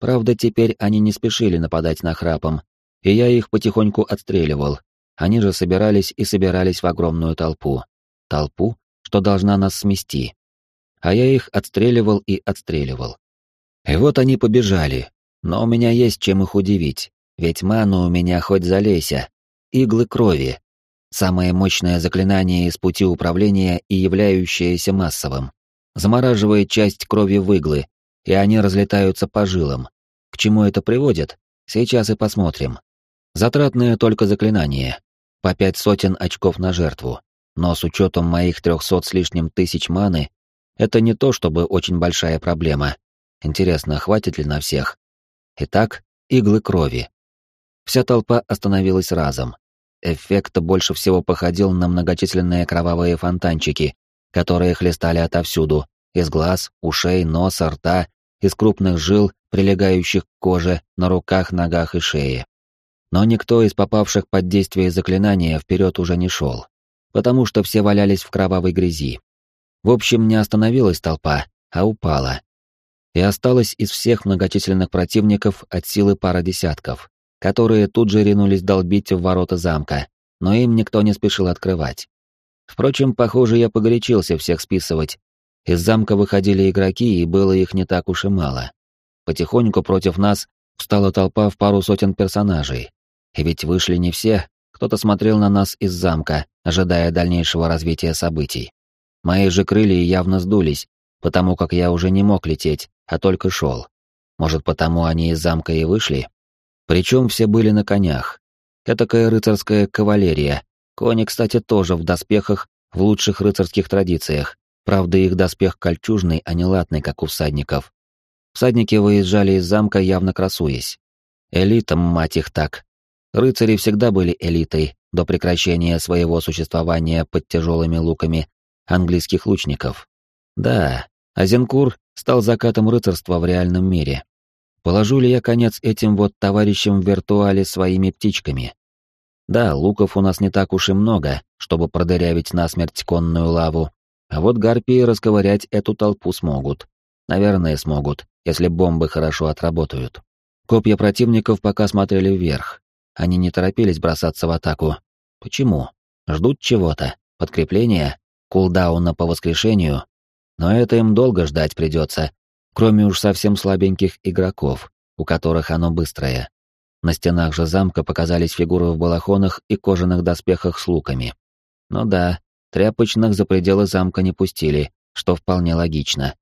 Правда, теперь они не спешили нападать на храпом, и я их потихоньку отстреливал, они же собирались и собирались в огромную толпу. Толпу, что должна нас смести. А я их отстреливал и отстреливал. И вот они побежали. Но у меня есть чем их удивить. Ведь ману у меня хоть залейся. Иглы крови. самое мощное заклинание из пути управления и являющееся массовым. Замораживает часть крови в иглы, и они разлетаются по жилам. К чему это приводит? Сейчас и посмотрим. Затратное только заклинание. По пять сотен очков на жертву. Но с учетом моих трехсот с лишним тысяч маны, это не то чтобы очень большая проблема. Интересно, хватит ли на всех? Итак, иглы крови. Вся толпа остановилась разом. Эффект больше всего походил на многочисленные кровавые фонтанчики, которые хлестали отовсюду, из глаз, ушей, носа, рта, из крупных жил, прилегающих к коже, на руках, ногах и шее. Но никто из попавших под действие заклинания вперед уже не шел, потому что все валялись в кровавой грязи. В общем, не остановилась толпа, а упала. И осталось из всех многочисленных противников от силы пара десятков, которые тут же ринулись долбить в ворота замка, но им никто не спешил открывать. Впрочем, похоже, я погорячился всех списывать. Из замка выходили игроки, и было их не так уж и мало. Потихоньку против нас встала толпа в пару сотен персонажей. И ведь вышли не все, кто-то смотрел на нас из замка, ожидая дальнейшего развития событий. Мои же крылья явно сдулись, потому как я уже не мог лететь, а только шел. Может, потому они из замка и вышли? Причем все были на конях. Этакая рыцарская кавалерия. Кони, кстати, тоже в доспехах, в лучших рыцарских традициях. Правда, их доспех кольчужный, а не латный, как у всадников. Всадники выезжали из замка, явно красуясь. Элитам, мать их так. Рыцари всегда были элитой, до прекращения своего существования под тяжелыми луками английских лучников. Да, Азенкур стал закатом рыцарства в реальном мире. Положу ли я конец этим вот товарищам в виртуале своими птичками? Да, луков у нас не так уж и много, чтобы продырявить насмерть конную лаву, а вот гарпии расковырять эту толпу смогут. Наверное, смогут, если бомбы хорошо отработают. Копья противников пока смотрели вверх. Они не торопились бросаться в атаку. Почему? Ждут чего-то, подкрепления, кулдауна по воскрешению, но это им долго ждать придется, кроме уж совсем слабеньких игроков, у которых оно быстрое. На стенах же замка показались фигуры в балахонах и кожаных доспехах с луками. Ну да, тряпочных за пределы замка не пустили, что вполне логично.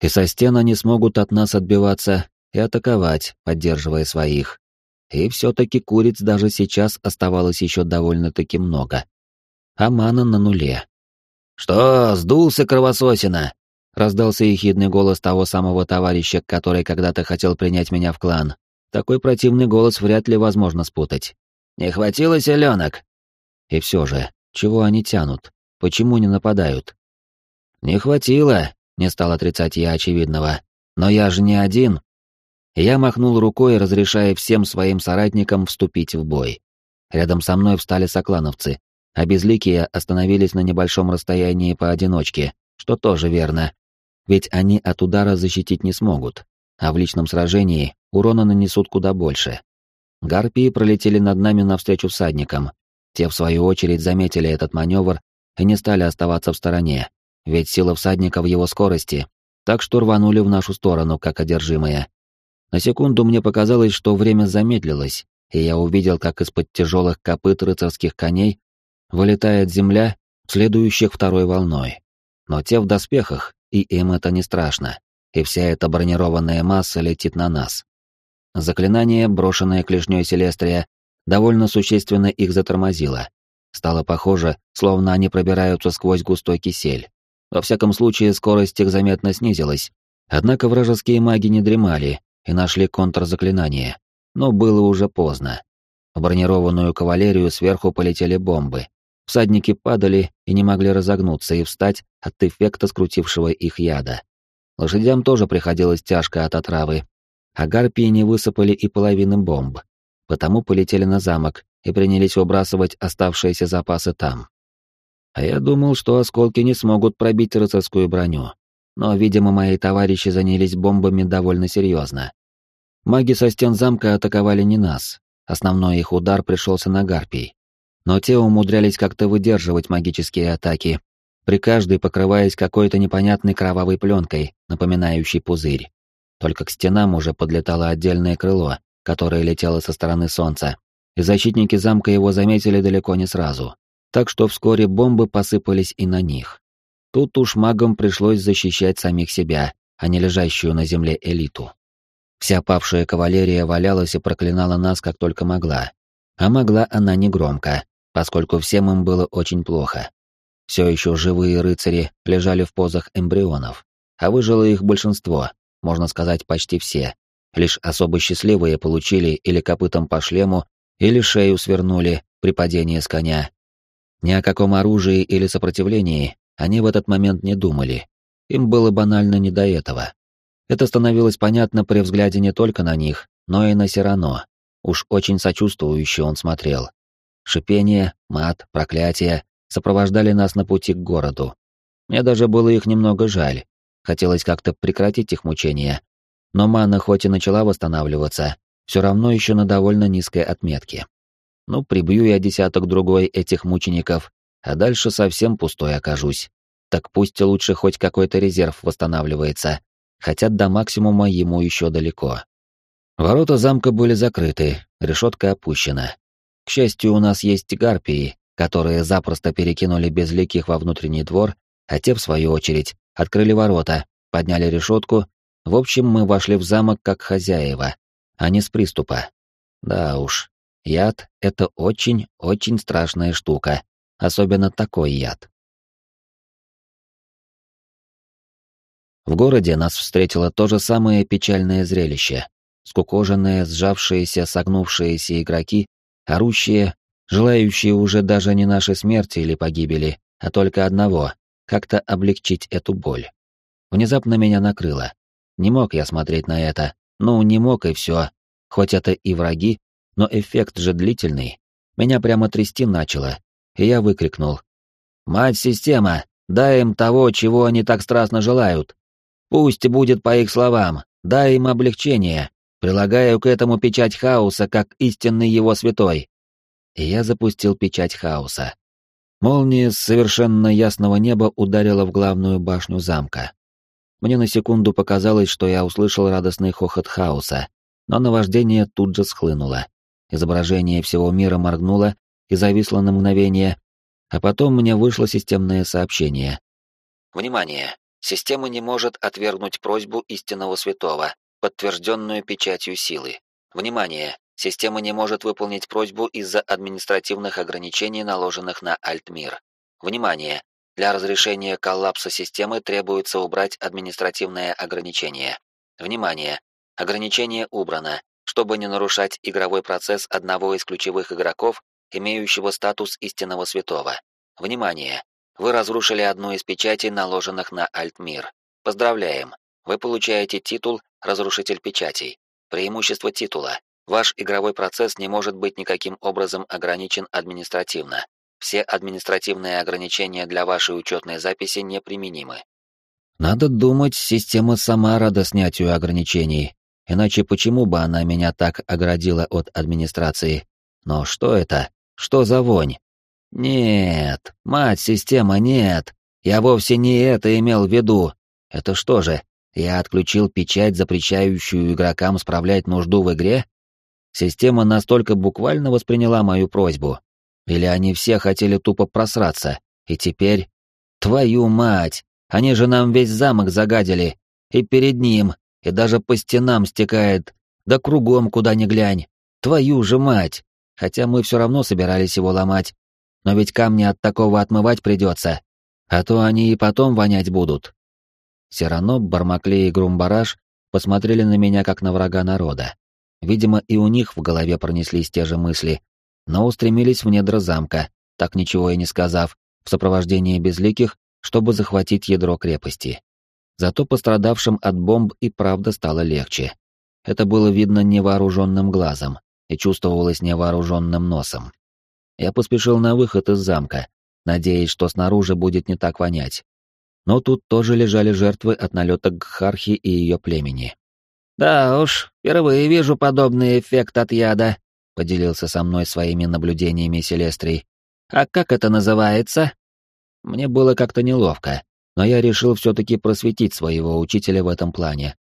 И со стен они смогут от нас отбиваться и атаковать, поддерживая своих. И все-таки куриц даже сейчас оставалось еще довольно-таки много. А мана на нуле. «Что, сдулся кровососина?» — раздался ехидный голос того самого товарища, который когда-то хотел принять меня в клан. Такой противный голос вряд ли возможно спутать. «Не хватило селенок?» И все же, чего они тянут? Почему не нападают? «Не хватило», — не стал отрицать я очевидного. «Но я же не один». Я махнул рукой, разрешая всем своим соратникам вступить в бой. Рядом со мной встали соклановцы, а безликие остановились на небольшом расстоянии поодиночке, что тоже верно. Ведь они от удара защитить не смогут, а в личном сражении урона нанесут куда больше. Гарпии пролетели над нами навстречу всадникам. Те, в свою очередь, заметили этот маневр и не стали оставаться в стороне, ведь сила всадника в его скорости, так что рванули в нашу сторону, как одержимые. На секунду мне показалось, что время замедлилось, и я увидел, как из-под тяжелых копыт рыцарских коней вылетает земля, следующих второй волной. Но те в доспехах, и им это не страшно, и вся эта бронированная масса летит на нас. Заклинание, брошенное клешней Селестрия, довольно существенно их затормозило. Стало похоже, словно они пробираются сквозь густой кисель. Во всяком случае, скорость их заметно снизилась. Однако вражеские маги не дремали и нашли контрзаклинание. Но было уже поздно. В бронированную кавалерию сверху полетели бомбы, Всадники падали и не могли разогнуться и встать от эффекта скрутившего их яда. Лошадям тоже приходилось тяжко от отравы, а гарпии не высыпали и половины бомб, потому полетели на замок и принялись выбрасывать оставшиеся запасы там. А я думал, что осколки не смогут пробить рыцарскую броню, но, видимо, мои товарищи занялись бомбами довольно серьезно. Маги со стен замка атаковали не нас, основной их удар пришелся на гарпий. Но те умудрялись как-то выдерживать магические атаки, при каждой покрываясь какой-то непонятной кровавой пленкой, напоминающей пузырь. Только к стенам уже подлетало отдельное крыло, которое летело со стороны солнца, и защитники замка его заметили далеко не сразу. так что вскоре бомбы посыпались и на них. Тут уж магам пришлось защищать самих себя, а не лежащую на земле элиту. Вся павшая кавалерия валялась и проклинала нас как только могла. А могла она не громко, поскольку всем им было очень плохо. Все еще живые рыцари лежали в позах эмбрионов, а выжило их большинство, можно сказать, почти все. Лишь особо счастливые получили или копытом по шлему, или шею свернули при падении с коня. Ни о каком оружии или сопротивлении они в этот момент не думали. Им было банально не до этого. Это становилось понятно при взгляде не только на них, но и на Сирано. Уж очень сочувствующе он смотрел. Шипение, мат, проклятие сопровождали нас на пути к городу. Мне даже было их немного жаль. Хотелось как-то прекратить их мучения. Но мана хоть и начала восстанавливаться, все равно еще на довольно низкой отметке. Ну, прибью я десяток другой этих мучеников, а дальше совсем пустой окажусь. Так пусть лучше хоть какой-то резерв восстанавливается, хотя до максимума ему еще далеко. Ворота замка были закрыты, решетка опущена. К счастью, у нас есть гарпии, которые запросто перекинули безликих во внутренний двор, а те, в свою очередь, открыли ворота, подняли решетку. В общем, мы вошли в замок как хозяева, а не с приступа. Да уж, яд — это очень-очень страшная штука, особенно такой яд. В городе нас встретило то же самое печальное зрелище. Скукоженные, сжавшиеся, согнувшиеся игроки, орущие, желающие уже даже не нашей смерти или погибели, а только одного — как-то облегчить эту боль. Внезапно меня накрыло. Не мог я смотреть на это, ну, не мог и все. Хоть это и враги, но эффект же длительный. Меня прямо трясти начало, и я выкрикнул. «Мать-система, дай им того, чего они так страстно желают. Пусть будет по их словам, дай им облегчение. Прилагаю к этому печать хаоса, как истинный его святой». И я запустил печать хаоса. Молния с совершенно ясного неба ударила в главную башню замка. Мне на секунду показалось, что я услышал радостный хохот хаоса, но наваждение тут же схлынуло. Изображение всего мира моргнуло и зависло на мгновение, а потом мне вышло системное сообщение. «Внимание! Система не может отвергнуть просьбу истинного святого, подтвержденную печатью силы. Внимание! Система не может выполнить просьбу из-за административных ограничений, наложенных на Альтмир. Внимание! Для разрешения коллапса системы требуется убрать административное ограничение. Внимание! Ограничение убрано, чтобы не нарушать игровой процесс одного из ключевых игроков, имеющего статус истинного святого. Внимание! Вы разрушили одну из печатей, наложенных на Альтмир. Поздравляем! Вы получаете титул «Разрушитель печатей». Преимущество титула. Ваш игровой процесс не может быть никаким образом ограничен административно. Все административные ограничения для вашей учетной записи неприменимы. Надо думать, система сама рада снятию ограничений. Иначе почему бы она меня так оградила от администрации? Но что это? Что за вонь? Нет, мать система, нет. Я вовсе не это имел в виду. Это что же, я отключил печать, запрещающую игрокам справлять нужду в игре? Система настолько буквально восприняла мою просьбу, или они все хотели тупо просраться, и теперь... Твою мать! Они же нам весь замок загадили, и перед ним, и даже по стенам стекает, да кругом куда ни глянь. Твою же мать! Хотя мы все равно собирались его ломать, но ведь камни от такого отмывать придется, а то они и потом вонять будут. Сирано, Бармаклей и Грумбараш посмотрели на меня как на врага народа. Видимо, и у них в голове пронеслись те же мысли, но устремились в недра замка, так ничего и не сказав, в сопровождении безликих, чтобы захватить ядро крепости. Зато пострадавшим от бомб и правда стало легче. Это было видно невооруженным глазом и чувствовалось невооруженным носом. Я поспешил на выход из замка, надеясь, что снаружи будет не так вонять. Но тут тоже лежали жертвы от налета Гхархи и ее племени. «Да уж, впервые вижу подобный эффект от яда», — поделился со мной своими наблюдениями Селестрий. «А как это называется?» Мне было как-то неловко, но я решил все-таки просветить своего учителя в этом плане.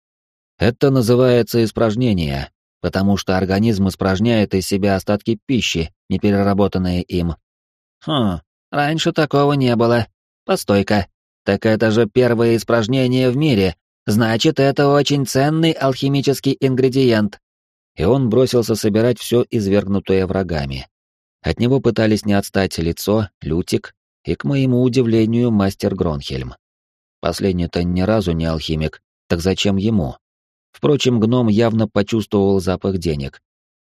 Это называется испражнение, потому что организм испражняет из себя остатки пищи, не переработанные им. Хм, Раньше такого не было. Постой-ка. Так это же первое испражнение в мире. Значит, это очень ценный алхимический ингредиент. И он бросился собирать все извергнутое врагами. От него пытались не отстать лицо, Лютик и, к моему удивлению, мастер Гронхельм. Последний-то ни разу не алхимик, так зачем ему? Впрочем, гном явно почувствовал запах денег.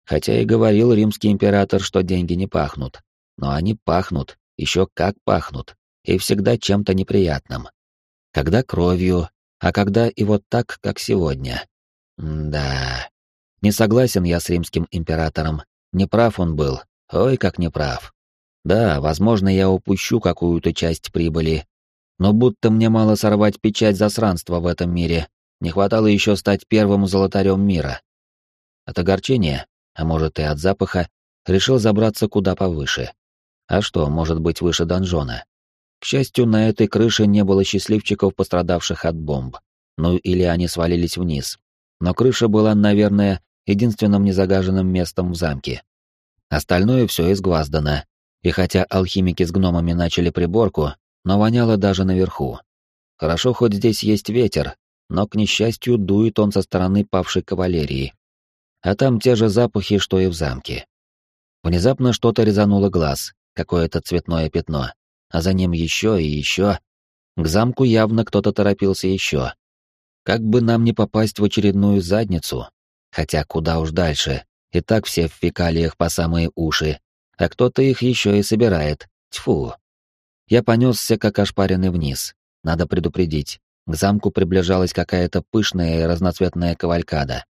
Хотя и говорил римский император, что деньги не пахнут. Но они пахнут, еще как пахнут, и всегда чем-то неприятным. Когда кровью, а когда и вот так, как сегодня. М да. Не согласен я с римским императором. Неправ он был. Ой, как неправ. Да, возможно, я упущу какую-то часть прибыли, но будто мне мало сорвать печать засранства в этом мире, не хватало еще стать первым золотарем мира. От огорчения, а может и от запаха, решил забраться куда повыше. А что может быть выше донжона? К счастью, на этой крыше не было счастливчиков, пострадавших от бомб. Ну или они свалились вниз. Но крыша была, наверное, единственным незагаженным местом в замке. Остальное все изгваздано. И хотя алхимики с гномами начали приборку, но воняло даже наверху. Хорошо, хоть здесь есть ветер, но, к несчастью, дует он со стороны павшей кавалерии. А там те же запахи, что и в замке. Внезапно что-то резануло глаз, какое-то цветное пятно, а за ним еще и еще. К замку явно кто-то торопился еще. Как бы нам не попасть в очередную задницу, хотя куда уж дальше, и так все в фекалиях по самые уши, а кто-то их еще и собирает, тьфу. Я понесся, как ошпаренный вниз. Надо предупредить. К замку приближалась какая-то пышная и разноцветная кавалькада.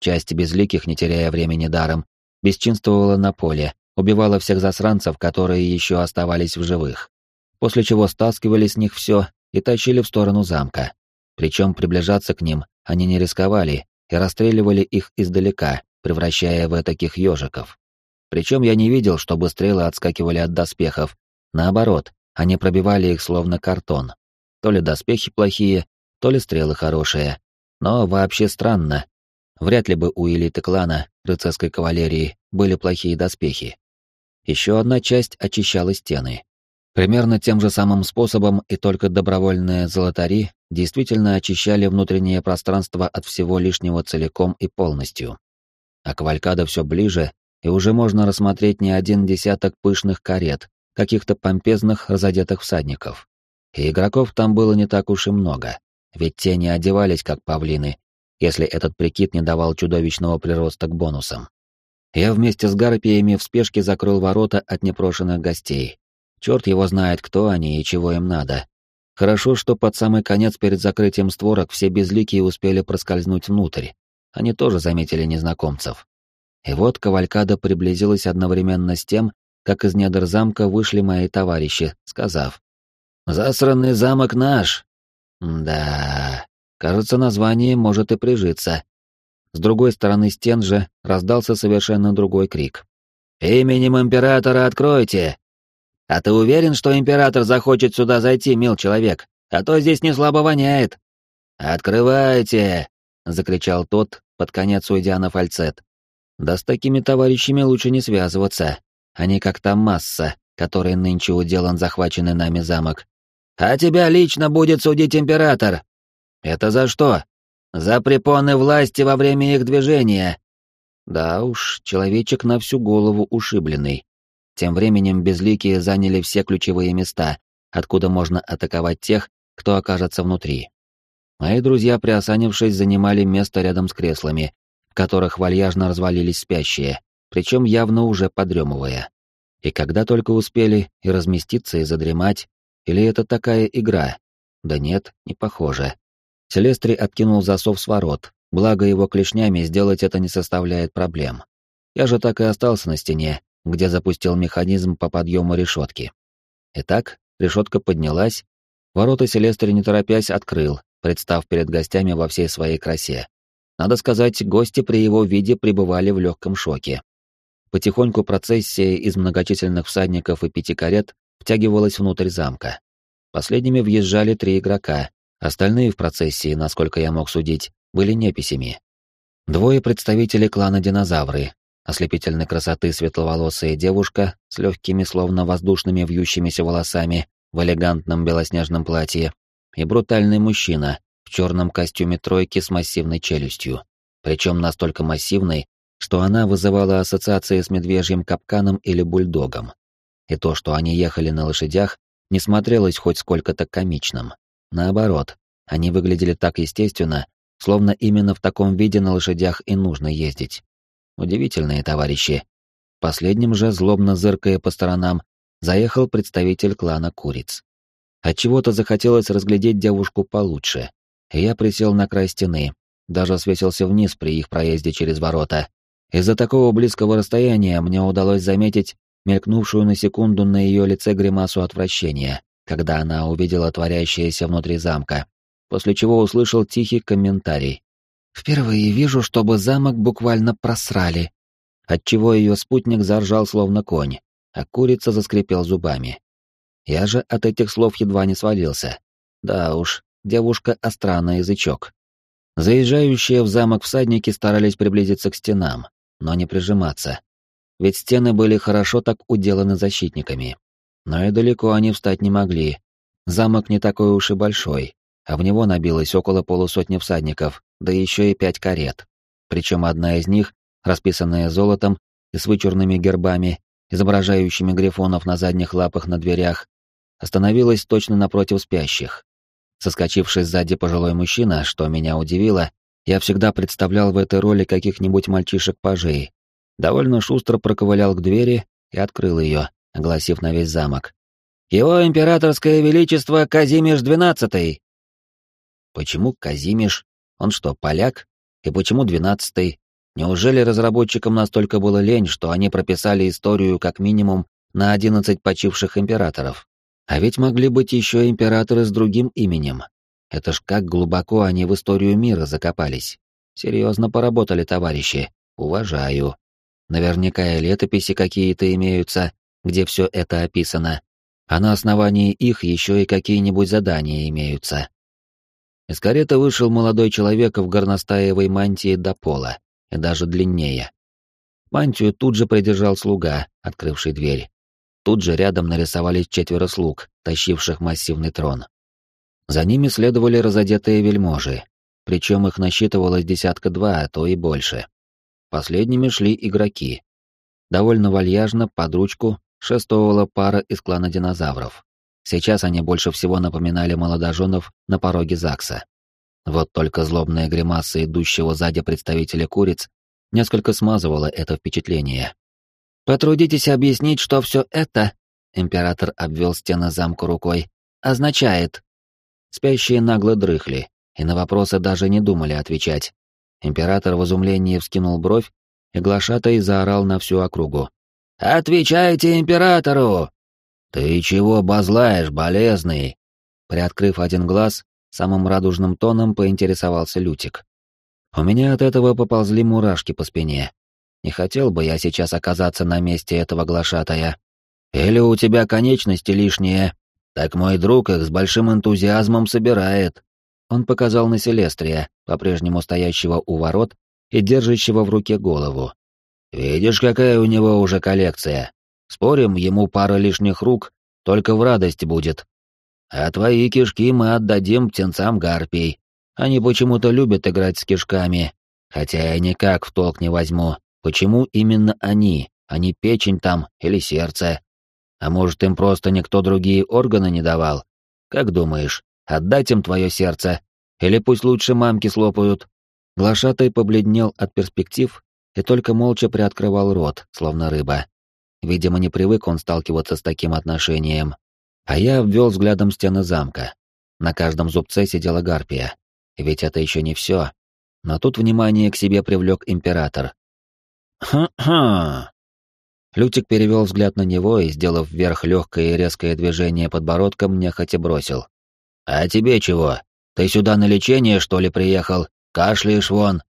Часть безликих, не теряя времени даром, бесчинствовала на поле, убивала всех засранцев, которые еще оставались в живых. После чего стаскивали с них все и тащили в сторону замка. Причем приближаться к ним они не рисковали и расстреливали их издалека, превращая в таких ежиков. Причем я не видел, чтобы стрелы отскакивали от доспехов. Наоборот, они пробивали их словно картон. То ли доспехи плохие, то ли стрелы хорошие. Но вообще странно. Вряд ли бы у элиты клана, рыцарской кавалерии, были плохие доспехи. Еще одна часть очищала стены. Примерно тем же самым способом и только добровольные золотари действительно очищали внутреннее пространство от всего лишнего целиком и полностью. А кавалькада все ближе, и уже можно рассмотреть не один десяток пышных карет, каких-то помпезных разодетых всадников. И игроков там было не так уж и много, ведь те не одевались как павлины, если этот прикид не давал чудовищного прироста к бонусам. Я вместе с гарпиями в спешке закрыл ворота от непрошенных гостей. Черт его знает, кто они и чего им надо. Хорошо, что под самый конец перед закрытием створок все безликие успели проскользнуть внутрь. Они тоже заметили незнакомцев. И вот кавалькада приблизилась одновременно с тем, как из недр замка вышли мои товарищи, сказав. «Засранный замок наш!» Да, кажется, название может и прижиться. С другой стороны стен же раздался совершенно другой крик. «Именем императора откройте!» «А ты уверен, что император захочет сюда зайти, мил человек? А то здесь не слабо воняет!» «Открывайте!» — закричал тот, под конец уйдя на фальцет. «Да с такими товарищами лучше не связываться. Они как та масса, которой нынче уделан захваченный нами замок. А тебя лично будет судить император. Это за что? За препоны власти во время их движения. Да уж, человечек на всю голову ушибленный. Тем временем безликие заняли все ключевые места, откуда можно атаковать тех, кто окажется внутри. Мои друзья, приосанившись, занимали место рядом с креслами, в которых вальяжно развалились спящие, причем явно уже подремывая. И когда только успели и разместиться, и задремать, или это такая игра? Да нет, не похоже. Селестри откинул засов с ворот, благо его клешнями сделать это не составляет проблем. Я же так и остался на стене, где запустил механизм по подъему решетки. Итак, решетка поднялась, ворота Селестри не торопясь открыл, представ перед гостями во всей своей красе. Надо сказать, гости при его виде пребывали в легком шоке. Потихоньку процессия из многочисленных всадников и пяти карет втягивалась внутрь замка. Последними въезжали три игрока, остальные в процессии, насколько я мог судить, были неписями. Двое представителей клана Динозавры, Ослепительной красоты светловолосая девушка с легкими, словно воздушными вьющимися волосами в элегантном белоснежном платье и брутальный мужчина в черном костюме тройки с массивной челюстью, причем настолько массивной, что она вызывала ассоциации с медвежьим капканом или бульдогом. И то, что они ехали на лошадях, не смотрелось хоть сколько-то комичным. Наоборот, они выглядели так естественно, словно именно в таком виде на лошадях и нужно ездить. Удивительные товарищи. Последним же, злобно зыркая по сторонам, заехал представитель клана Куриц. Отчего-то захотелось разглядеть девушку получше, я присел на край стены, даже свесился вниз при их проезде через ворота. Из-за такого близкого расстояния мне удалось заметить мелькнувшую на секунду на ее лице гримасу отвращения, когда она увидела творящееся внутри замка, после чего услышал тихий комментарий. «Впервые вижу, чтобы замок буквально просрали», отчего ее спутник заржал словно конь, а курица заскрипел зубами. Я же от этих слов едва не свалился. Да уж, девушка остра на язычок. Заезжающие в замок всадники старались приблизиться к стенам, но не прижиматься, ведь стены были хорошо так уделаны защитниками. Но и далеко они встать не могли. Замок не такой уж и большой, а в него набилось около полусотни всадников, да еще и пять карет. Причем одна из них, расписанная золотом и с вычурными гербами, изображающими грифонов на задних лапах на дверях, остановилась точно напротив спящих. Соскочивший сзади пожилой мужчина, что меня удивило, я всегда представлял в этой роли каких-нибудь мальчишек-пажей, довольно шустро проковылял к двери и открыл ее, огласив на весь замок. «Его императорское величество Казимиш XII!» Почему Казимиш? Он что, поляк? И почему двенадцатый? Неужели разработчикам настолько было лень, что они прописали историю как минимум на одиннадцать почивших императоров? А ведь могли быть еще императоры с другим именем. Это ж как глубоко они в историю мира закопались. Серьезно поработали, товарищи. Уважаю. Наверняка и летописи какие-то имеются, где все это описано, а на основании их еще и какие-нибудь задания имеются. Из кареты вышел молодой человек в горностаевой мантии до пола, и даже длиннее. Мантию тут же придержал слуга, открывший дверь. Тут же рядом нарисовались четверо слуг, тащивших массивный трон. За ними следовали разодетые вельможи, причем их насчитывалось десятка-два, а то и больше. Последними шли игроки. Довольно вальяжно, под ручку, шествовала пара из клана динозавров. Сейчас они больше всего напоминали молодоженов на пороге ЗАГСа. Вот только злобная гримаса идущего сзади представителя куриц несколько смазывала это впечатление. «Потрудитесь объяснить, что все это...» Император обвел стены замка рукой. «Означает...» Спящие нагло дрыхли, и на вопросы даже не думали отвечать. Император в изумлении вскинул бровь, и глашатай заорал на всю округу. «Отвечайте императору!» «Ты чего базлаешь, болезный?» Приоткрыв один глаз, самым радужным тоном поинтересовался Лютик. У меня от этого поползли мурашки по спине. Не хотел бы я сейчас оказаться на месте этого глашатая. Или у тебя конечности лишние? Так мой друг их с большим энтузиазмом собирает. Он показал на Селестрия, по-прежнему стоящего у ворот и держащего в руке голову. «Видишь, какая у него уже коллекция? Спорим, ему пара лишних рук только в радость будет. А твои кишки мы отдадим птенцам гарпий. Они почему-то любят играть с кишками, хотя я никак в толк не возьму, почему именно они, а не печень там или сердце. А может, им просто никто другие органы не давал? Как думаешь, Отдать им твое сердце? Или пусть лучше мамки слопают?» Глашатай побледнел от перспектив и только молча приоткрывал рот, словно рыба. Видимо, не привык он сталкиваться с таким отношением. А я обвел взглядом стены замка. На каждом зубце сидела гарпия. Ведь это еще не все. Но тут внимание к себе привлек император. «Ха-ха!» Лютик перевел взгляд на него и, сделав вверх легкое и резкое движение подбородком, нехотя бросил. «А тебе чего? Ты сюда на лечение, что ли, приехал? Кашляешь вон?»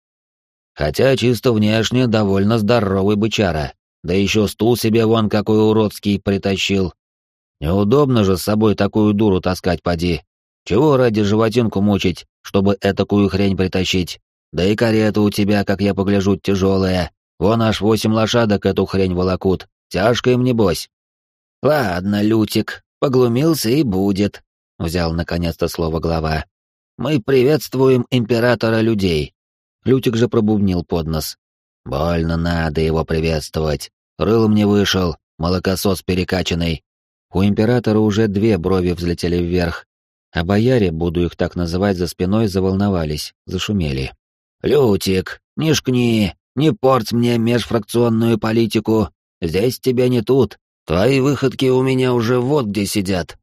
Хотя чисто внешне довольно здоровый бычара, да еще стул себе вон какой уродский притащил. Неудобно же с собой такую дуру таскать поди. Чего ради животинку мучить, чтобы этакую хрень притащить? Да и карета у тебя, как я погляжу, тяжелая. Вон аж восемь лошадок эту хрень волокут. Тяжко им, небось. Ладно, Лютик, поглумился и будет, взял наконец-то слово глава. Мы приветствуем императора людей. Лютик же пробубнил под нос. Больно надо его приветствовать. Рыл мне вышел, молокосос перекачанный. У императора уже две брови взлетели вверх, а бояре, буду их так называть за спиной, заволновались, зашумели. «Лютик, не шкни, не порть мне межфракционную политику. Здесь тебя не тут. Твои выходки у меня уже вот где сидят».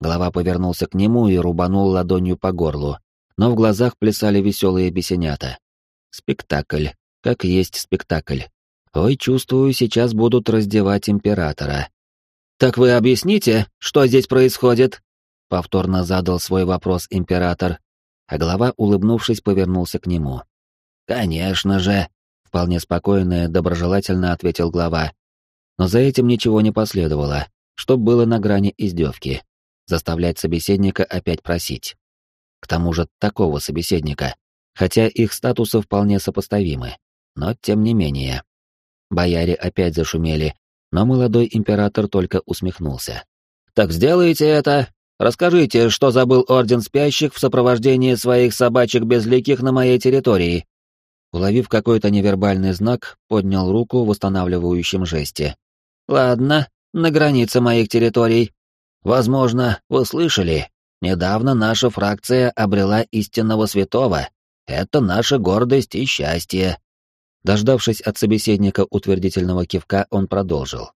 Глава повернулся к нему и рубанул ладонью по горлу, но в глазах плясали веселые бесенята. Спектакль, как есть спектакль. Ой, чувствую, сейчас будут раздевать императора. «Так вы объясните, что здесь происходит?» Повторно задал свой вопрос император, а глава, улыбнувшись, повернулся к нему. «Конечно же!» — вполне спокойно и доброжелательно ответил глава. Но за этим ничего не последовало, что было на грани издевки. Заставлять собеседника опять просить. К тому же такого собеседника, хотя их статусы вполне сопоставимы, но тем не менее. Бояре опять зашумели, но молодой император только усмехнулся. «Так сделайте это! Расскажите, что забыл Орден Спящих в сопровождении своих собачек безликих на моей территории!» Уловив какой-то невербальный знак, поднял руку в восстанавливающем жесте. «Ладно, на границе моих территорий. Возможно, вы слышали, недавно наша фракция обрела истинного святого. Это наша гордость и счастье. Дождавшись от собеседника утвердительного кивка, он продолжил.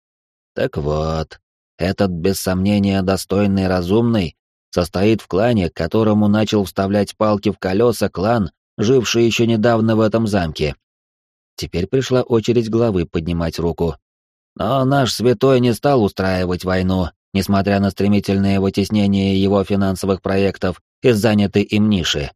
«Так вот, этот, без сомнения, достойный разумный состоит в клане, которому начал вставлять палки в колеса клан, живший еще недавно в этом замке. Теперь пришла очередь главы поднимать руку. Но наш святой не стал устраивать войну, несмотря на стремительное вытеснение его финансовых проектов из занятой им ниши.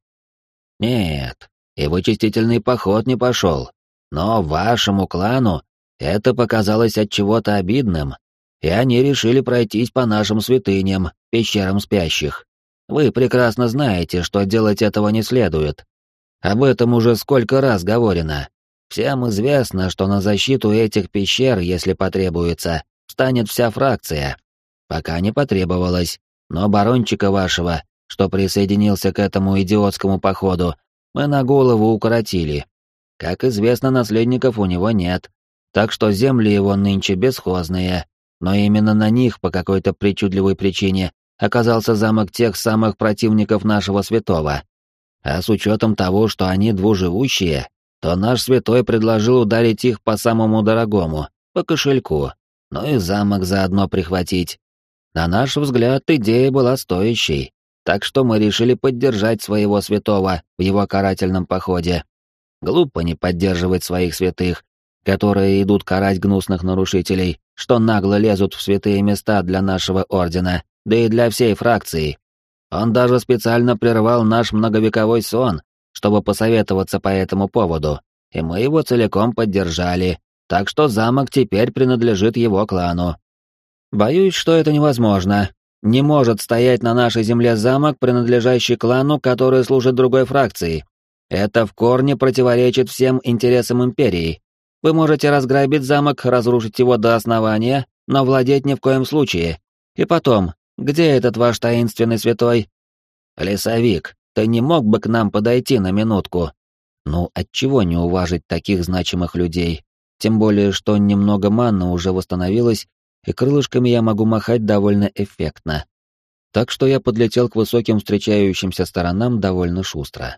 Нет, и вычистительный поход не пошел, но вашему клану это показалось от чего-то обидным, и они решили пройтись по нашим святыням, пещерам спящих. Вы прекрасно знаете, что делать этого не следует. Об этом уже сколько раз говорено. Всем известно, что на защиту этих пещер, если потребуется, станет вся фракция. Пока не потребовалось, но барончика вашего, что присоединился к этому идиотскому походу, мы на голову укоротили, как известно, наследников у него нет, так что земли его нынче бесхозные, но именно на них по какой-то причудливой причине оказался замок тех самых противников нашего святого. А с учетом того, что они двуживущие, то наш святой предложил ударить их по самому дорогому, по кошельку, ну и замок заодно прихватить. На наш взгляд, идея была стоящей, так что мы решили поддержать своего святого в его карательном походе. Глупо не поддерживать своих святых, которые идут карать гнусных нарушителей, что нагло лезут в святые места для нашего ордена, да и для всей фракции. Он даже специально прервал наш многовековой сон, чтобы посоветоваться по этому поводу, и мы его целиком поддержали, так что замок теперь принадлежит его клану. Боюсь, что это невозможно. Не может стоять на нашей земле замок, принадлежащий клану, который служит другой фракции, это в корне противоречит всем интересам империи. Вы можете разграбить замок, разрушить его до основания, но владеть ни в коем случае. И потом, где этот ваш таинственный святой? Лесовик, ты не мог бы к нам подойти на минутку? Ну, отчего не уважить таких значимых людей? Тем более, что немного манна уже восстановилась, и крылышками я могу махать довольно эффектно. Так что я подлетел к высоким встречающимся сторонам довольно шустро.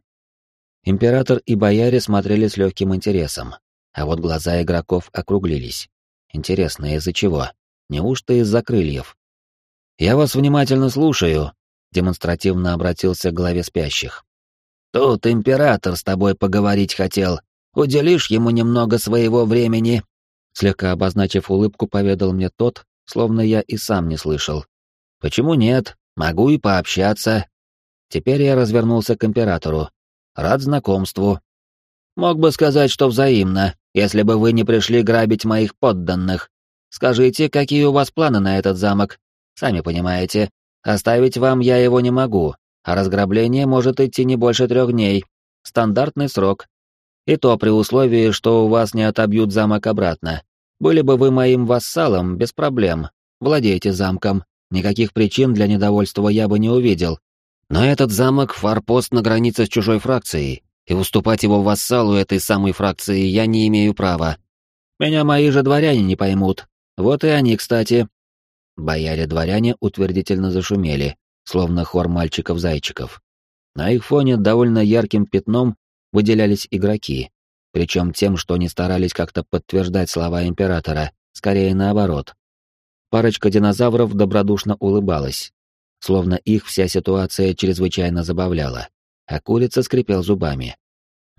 Император и бояре смотрели с легким интересом, а вот глаза игроков округлились. Интересно, из-за чего? Неужто из-за крыльев? «Я вас внимательно слушаю», — демонстративно обратился к главе спящих. «Тут император с тобой поговорить хотел. Уделишь ему немного своего времени?» Слегка обозначив улыбку, поведал мне тот, словно я и сам не слышал. «Почему нет? Могу и пообщаться». Теперь я развернулся к императору, Рад знакомству. Мог бы сказать, что взаимно, если бы вы не пришли грабить моих подданных. Скажите, какие у вас планы на этот замок? Сами понимаете, оставить вам я его не могу, а разграбление может идти не больше трех дней. Стандартный срок. И то при условии, что у вас не отобьют замок обратно. Были бы вы моим вассалом, без проблем. Владейте замком. Никаких причин для недовольства я бы не увидел. Но этот замок — форпост на границе с чужой фракцией, и уступать его вассалу этой самой фракции я не имею права. Меня мои же дворяне не поймут. Вот и они, кстати. Бояре-дворяне утвердительно зашумели, словно хор мальчиков-зайчиков. На их фоне довольно ярким пятном выделялись игроки, причем тем, что не старались как-то подтверждать слова императора, скорее наоборот. Парочка динозавров добродушно улыбалась, словно их вся ситуация чрезвычайно забавляла, а курица скрипел зубами.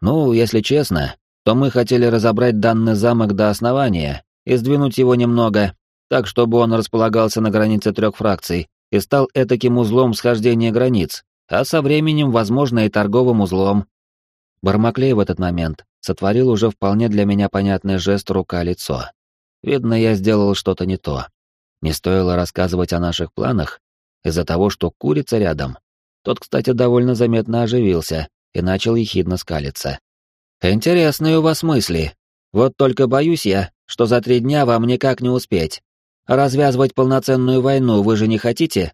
«Ну, если честно, то мы хотели разобрать данный замок до основания и сдвинуть его немного, так чтобы он располагался на границе трех фракций и стал этаким узлом схождения границ, а со временем, возможно, и торговым узлом». Бармаклей в этот момент сотворил уже вполне для меня понятный жест рука-лицо. Видно, я сделал что-то не то. Не стоило рассказывать о наших планах из-за того, что курица рядом. Тот, кстати, довольно заметно оживился и начал ехидно скалиться. «Интересные у вас мысли. Вот только боюсь я, что за три дня вам никак не успеть. Развязывать полноценную войну вы же не хотите?»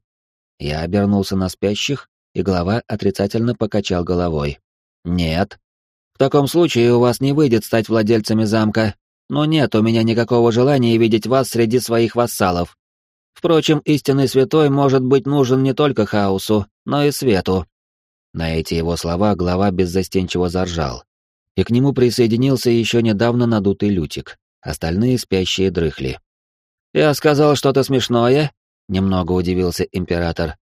Я обернулся на спящих, и глава отрицательно покачал головой. «Нет. В таком случае у вас не выйдет стать владельцами замка, но нет у меня никакого желания видеть вас среди своих вассалов. Впрочем, истинный святой может быть нужен не только хаосу, но и свету». На эти его слова глава беззастенчиво заржал. И к нему присоединился еще недавно надутый Лютик, остальные спящие дрыхли. «Я сказал что-то смешное?» — немного удивился император.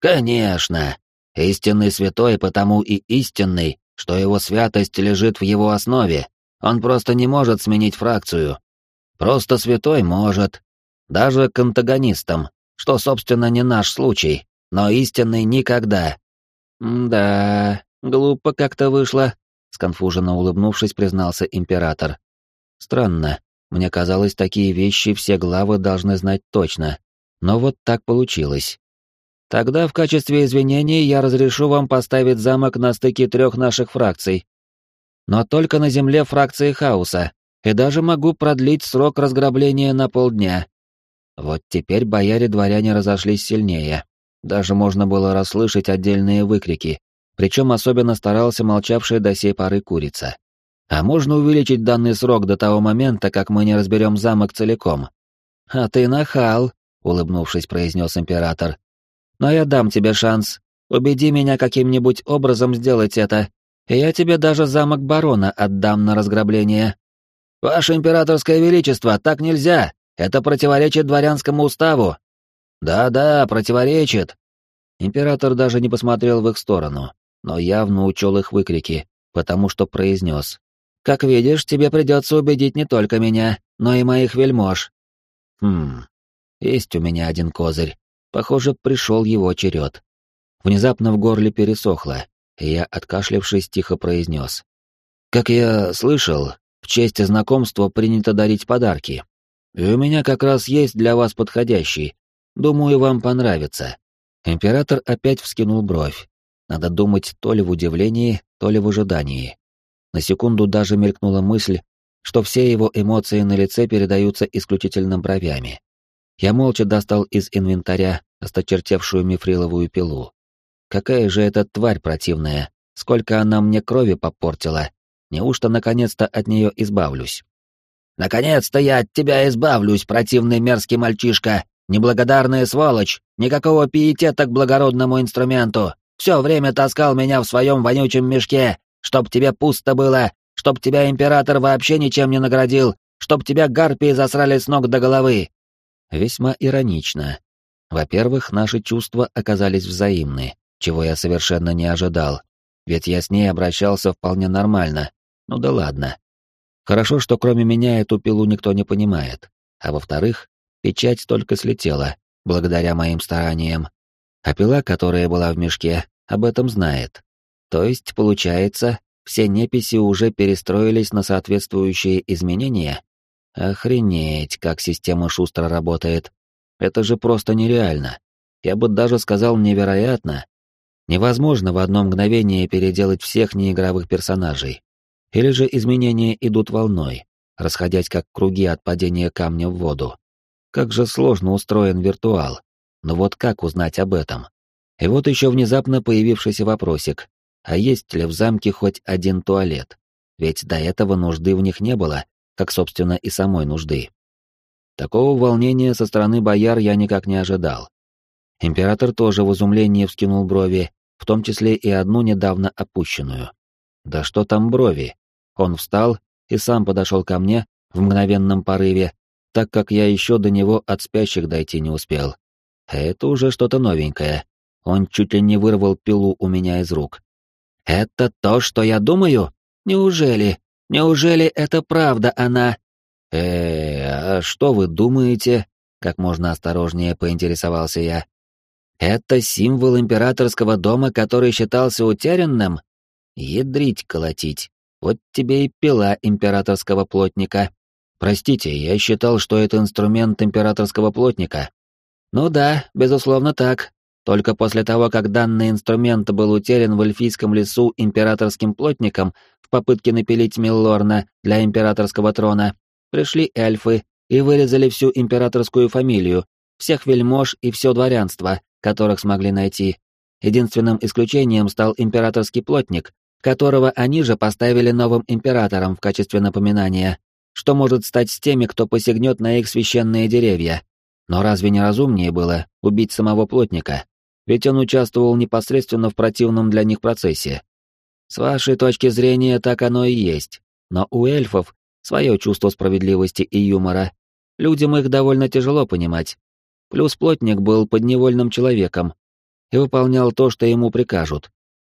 «Конечно. Истинный святой потому и истинный, что его святость лежит в его основе. Он просто не может сменить фракцию. Просто святой может, даже к антагонистам, что, собственно, не наш случай, но истинный никогда. «Да, глупо как-то вышло», — сконфуженно улыбнувшись, признался император. «Странно, мне казалось, такие вещи все главы должны знать точно, но вот так получилось. Тогда в качестве извинений я разрешу вам поставить замок на стыке трех наших фракций. Но только на земле фракции хаоса, и даже могу продлить срок разграбления на полдня, вот теперь бояре-дворяне разошлись сильнее. Даже можно было расслышать отдельные выкрики, причем особенно старался молчавший до сей поры курица. А можно увеличить данный срок до того момента, как мы не разберем замок целиком. А ты нахал, улыбнувшись, произнес император. Но я дам тебе шанс. Убеди меня каким-нибудь образом сделать это, и я тебе даже замок барона отдам на разграбление. Ваше императорское величество, так нельзя, это противоречит дворянскому уставу. Да-да, противоречит. Император даже не посмотрел в их сторону, но явно учел их выкрики, потому что произнес. «Как видишь, тебе придется убедить не только меня, но и моих вельмож». Хм, есть у меня один козырь. Похоже, пришел его черед. Внезапно в горле пересохло, и я, откашлившись, тихо произнес. «Как я слышал, в честь знакомства принято дарить подарки. И у меня как раз есть для вас подходящий. Думаю, вам понравится». Император опять вскинул бровь. Надо думать то ли в удивлении, то ли в ожидании. На секунду даже мелькнула мысль, что все его эмоции на лице передаются исключительно бровями. Я молча достал из инвентаря осточертевшую мифриловую пилу. Какая же эта тварь противная, сколько она мне крови попортила. Неужто наконец-то от нее избавлюсь? Наконец-то я от тебя избавлюсь, противный мерзкий мальчишка, неблагодарная сволочь, никакого пиетета к благородному инструменту. Все время таскал меня в своем вонючем мешке, чтоб тебе пусто было, чтоб тебя император вообще ничем не наградил, чтоб тебя гарпии засрали с ног до головы. Весьма иронично. Во-первых, наши чувства оказались взаимны, чего я совершенно не ожидал, ведь я с ней обращался вполне нормально. Ну да ладно. Хорошо, что кроме меня эту пилу никто не понимает. А во-вторых, печать только слетела, благодаря моим стараниям. А пила, которая была в мешке, об этом знает. То есть, получается, все неписи уже перестроились на соответствующие изменения? Охренеть, как система шустро работает. Это же просто нереально. Я бы даже сказал невероятно. Невозможно в одно мгновение переделать всех неигровых персонажей. Или же изменения идут волной, расходясь как круги от падения камня в воду. Как же сложно устроен виртуал. Но вот как узнать об этом? И вот еще внезапно появившийся вопросик. А есть ли в замке хоть один туалет? Ведь до этого нужды в них не было, как, собственно, и самой нужды. Такого волнения со стороны бояр я никак не ожидал. Император тоже в изумлении вскинул брови, в том числе и одну недавно опущенную. Да что там брови? Он встал и сам подошел ко мне в мгновенном порыве, так как я еще до него от спящих дойти не успел. Это уже что-то новенькое. Он чуть ли не вырвал пилу у меня из рук. «Это то, что я думаю? Неужели? Неужели это правда она?» «Э, а что вы думаете?» — как можно осторожнее поинтересовался я. «Это символ императорского дома, который считался утерянным? Ядрить колотить. Вот тебе и пила императорского плотника. Простите, я считал, что это инструмент императорского плотника. Ну да, безусловно так. Только после того, как данный инструмент был утерян в эльфийском лесу императорским плотником в попытке напилить Миллорна для императорского трона, пришли эльфы и вырезали всю императорскую фамилию, всех вельмож и все дворянство, которых смогли найти. Единственным исключением стал императорский плотник, которого они же поставили новым императором в качестве напоминания, что может стать с теми, кто посягнет на их священные деревья. Но разве не разумнее было убить самого плотника? Ведь он участвовал непосредственно в противном для них процессе. С вашей точки зрения так оно и есть, но у эльфов свое чувство справедливости и юмора. Людям их довольно тяжело понимать. Плюс плотник был подневольным человеком и выполнял то, что ему прикажут,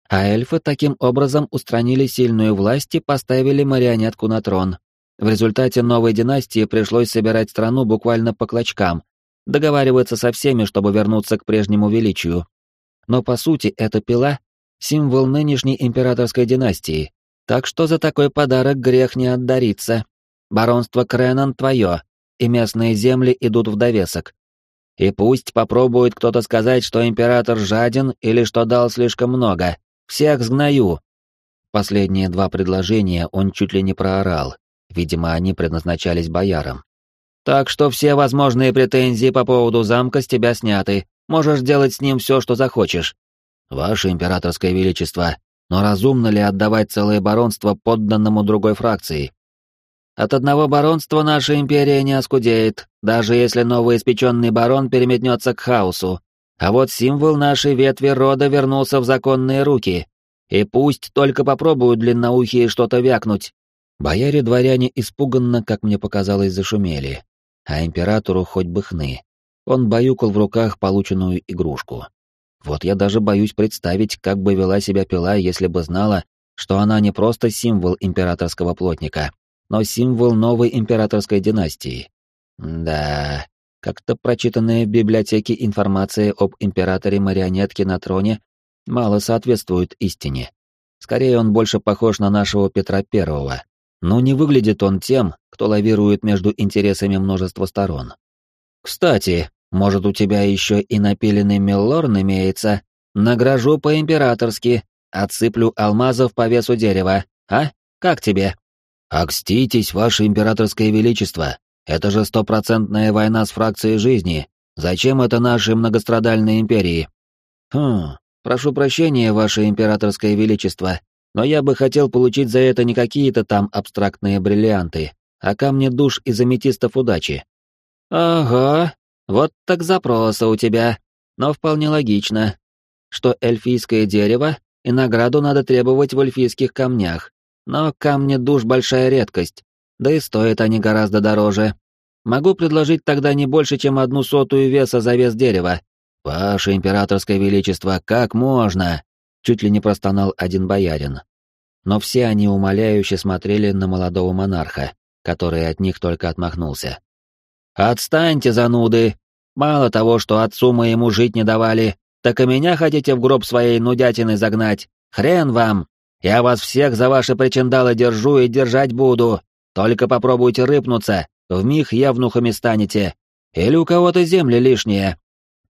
а эльфы таким образом устранили сильную власть и поставили марионетку на трон. В результате новой династии пришлось собирать страну буквально по клочкам, договариваться со всеми, чтобы вернуться к прежнему величию. Но по сути эта пила — символ нынешней императорской династии, так что за такой подарок грех не отдариться. Баронство Кренан твое, и местные земли идут в довесок. И пусть попробует кто-то сказать, что император жаден или что дал слишком много, всех сгною!» Последние два предложения он чуть ли не проорал. Видимо, они предназначались боярам. «Так что все возможные претензии по поводу замка с тебя сняты. Можешь делать с ним все, что захочешь». «Ваше императорское величество, но разумно ли отдавать целое баронство подданному другой фракции?» «От одного баронства наша империя не оскудеет, даже если новый испеченный барон переметнется к хаосу. А вот символ нашей ветви рода вернулся в законные руки. И пусть только попробуют длинноухие что-то вякнуть. Бояре-дворяне испуганно, как мне показалось, зашумели. А императору хоть бы хны. Он баюкал в руках полученную игрушку. Вот я даже боюсь представить, как бы вела себя пила, если бы знала, что она не просто символ императорского плотника, но символ новой императорской династии. Да, как-то прочитанная в библиотеке информация об императоре-марионетке на троне мало соответствует истине. Скорее, он больше похож на нашего Петра Первого. Но не выглядит он тем, кто лавирует между интересами множества сторон. Кстати, может, у тебя еще и напиленный Меллорн имеется? Награжу по-императорски, отсыплю алмазов по весу дерева, а? Как тебе? Окститесь, ваше императорское величество, это же стопроцентная война с фракцией жизни. Зачем это нашей многострадальной империи? Хм, прошу прощения, ваше императорское величество, но я бы хотел получить за это не какие-то там абстрактные бриллианты, а камни душ из аметистов удачи. Ага, вот так запроса у тебя. Но вполне логично, что эльфийское дерево и награду надо требовать в эльфийских камнях. Но камни душ большая редкость, да и стоят они гораздо дороже. Могу предложить тогда не больше, чем одну сотую веса за вес дерева. Ваше императорское величество, как можно? Чуть ли не простонал один боярин. Но все они умоляюще смотрели на молодого монарха, который от них только отмахнулся. «Отстаньте, зануды! Мало того, что отцу моему жить не давали, так и меня хотите в гроб своей нудятины загнать. Хрен вам! Я вас всех за ваши причиндалы держу и держать буду. Только попробуйте рыпнуться, вмиг явнухами станете. Или у кого-то земли лишние».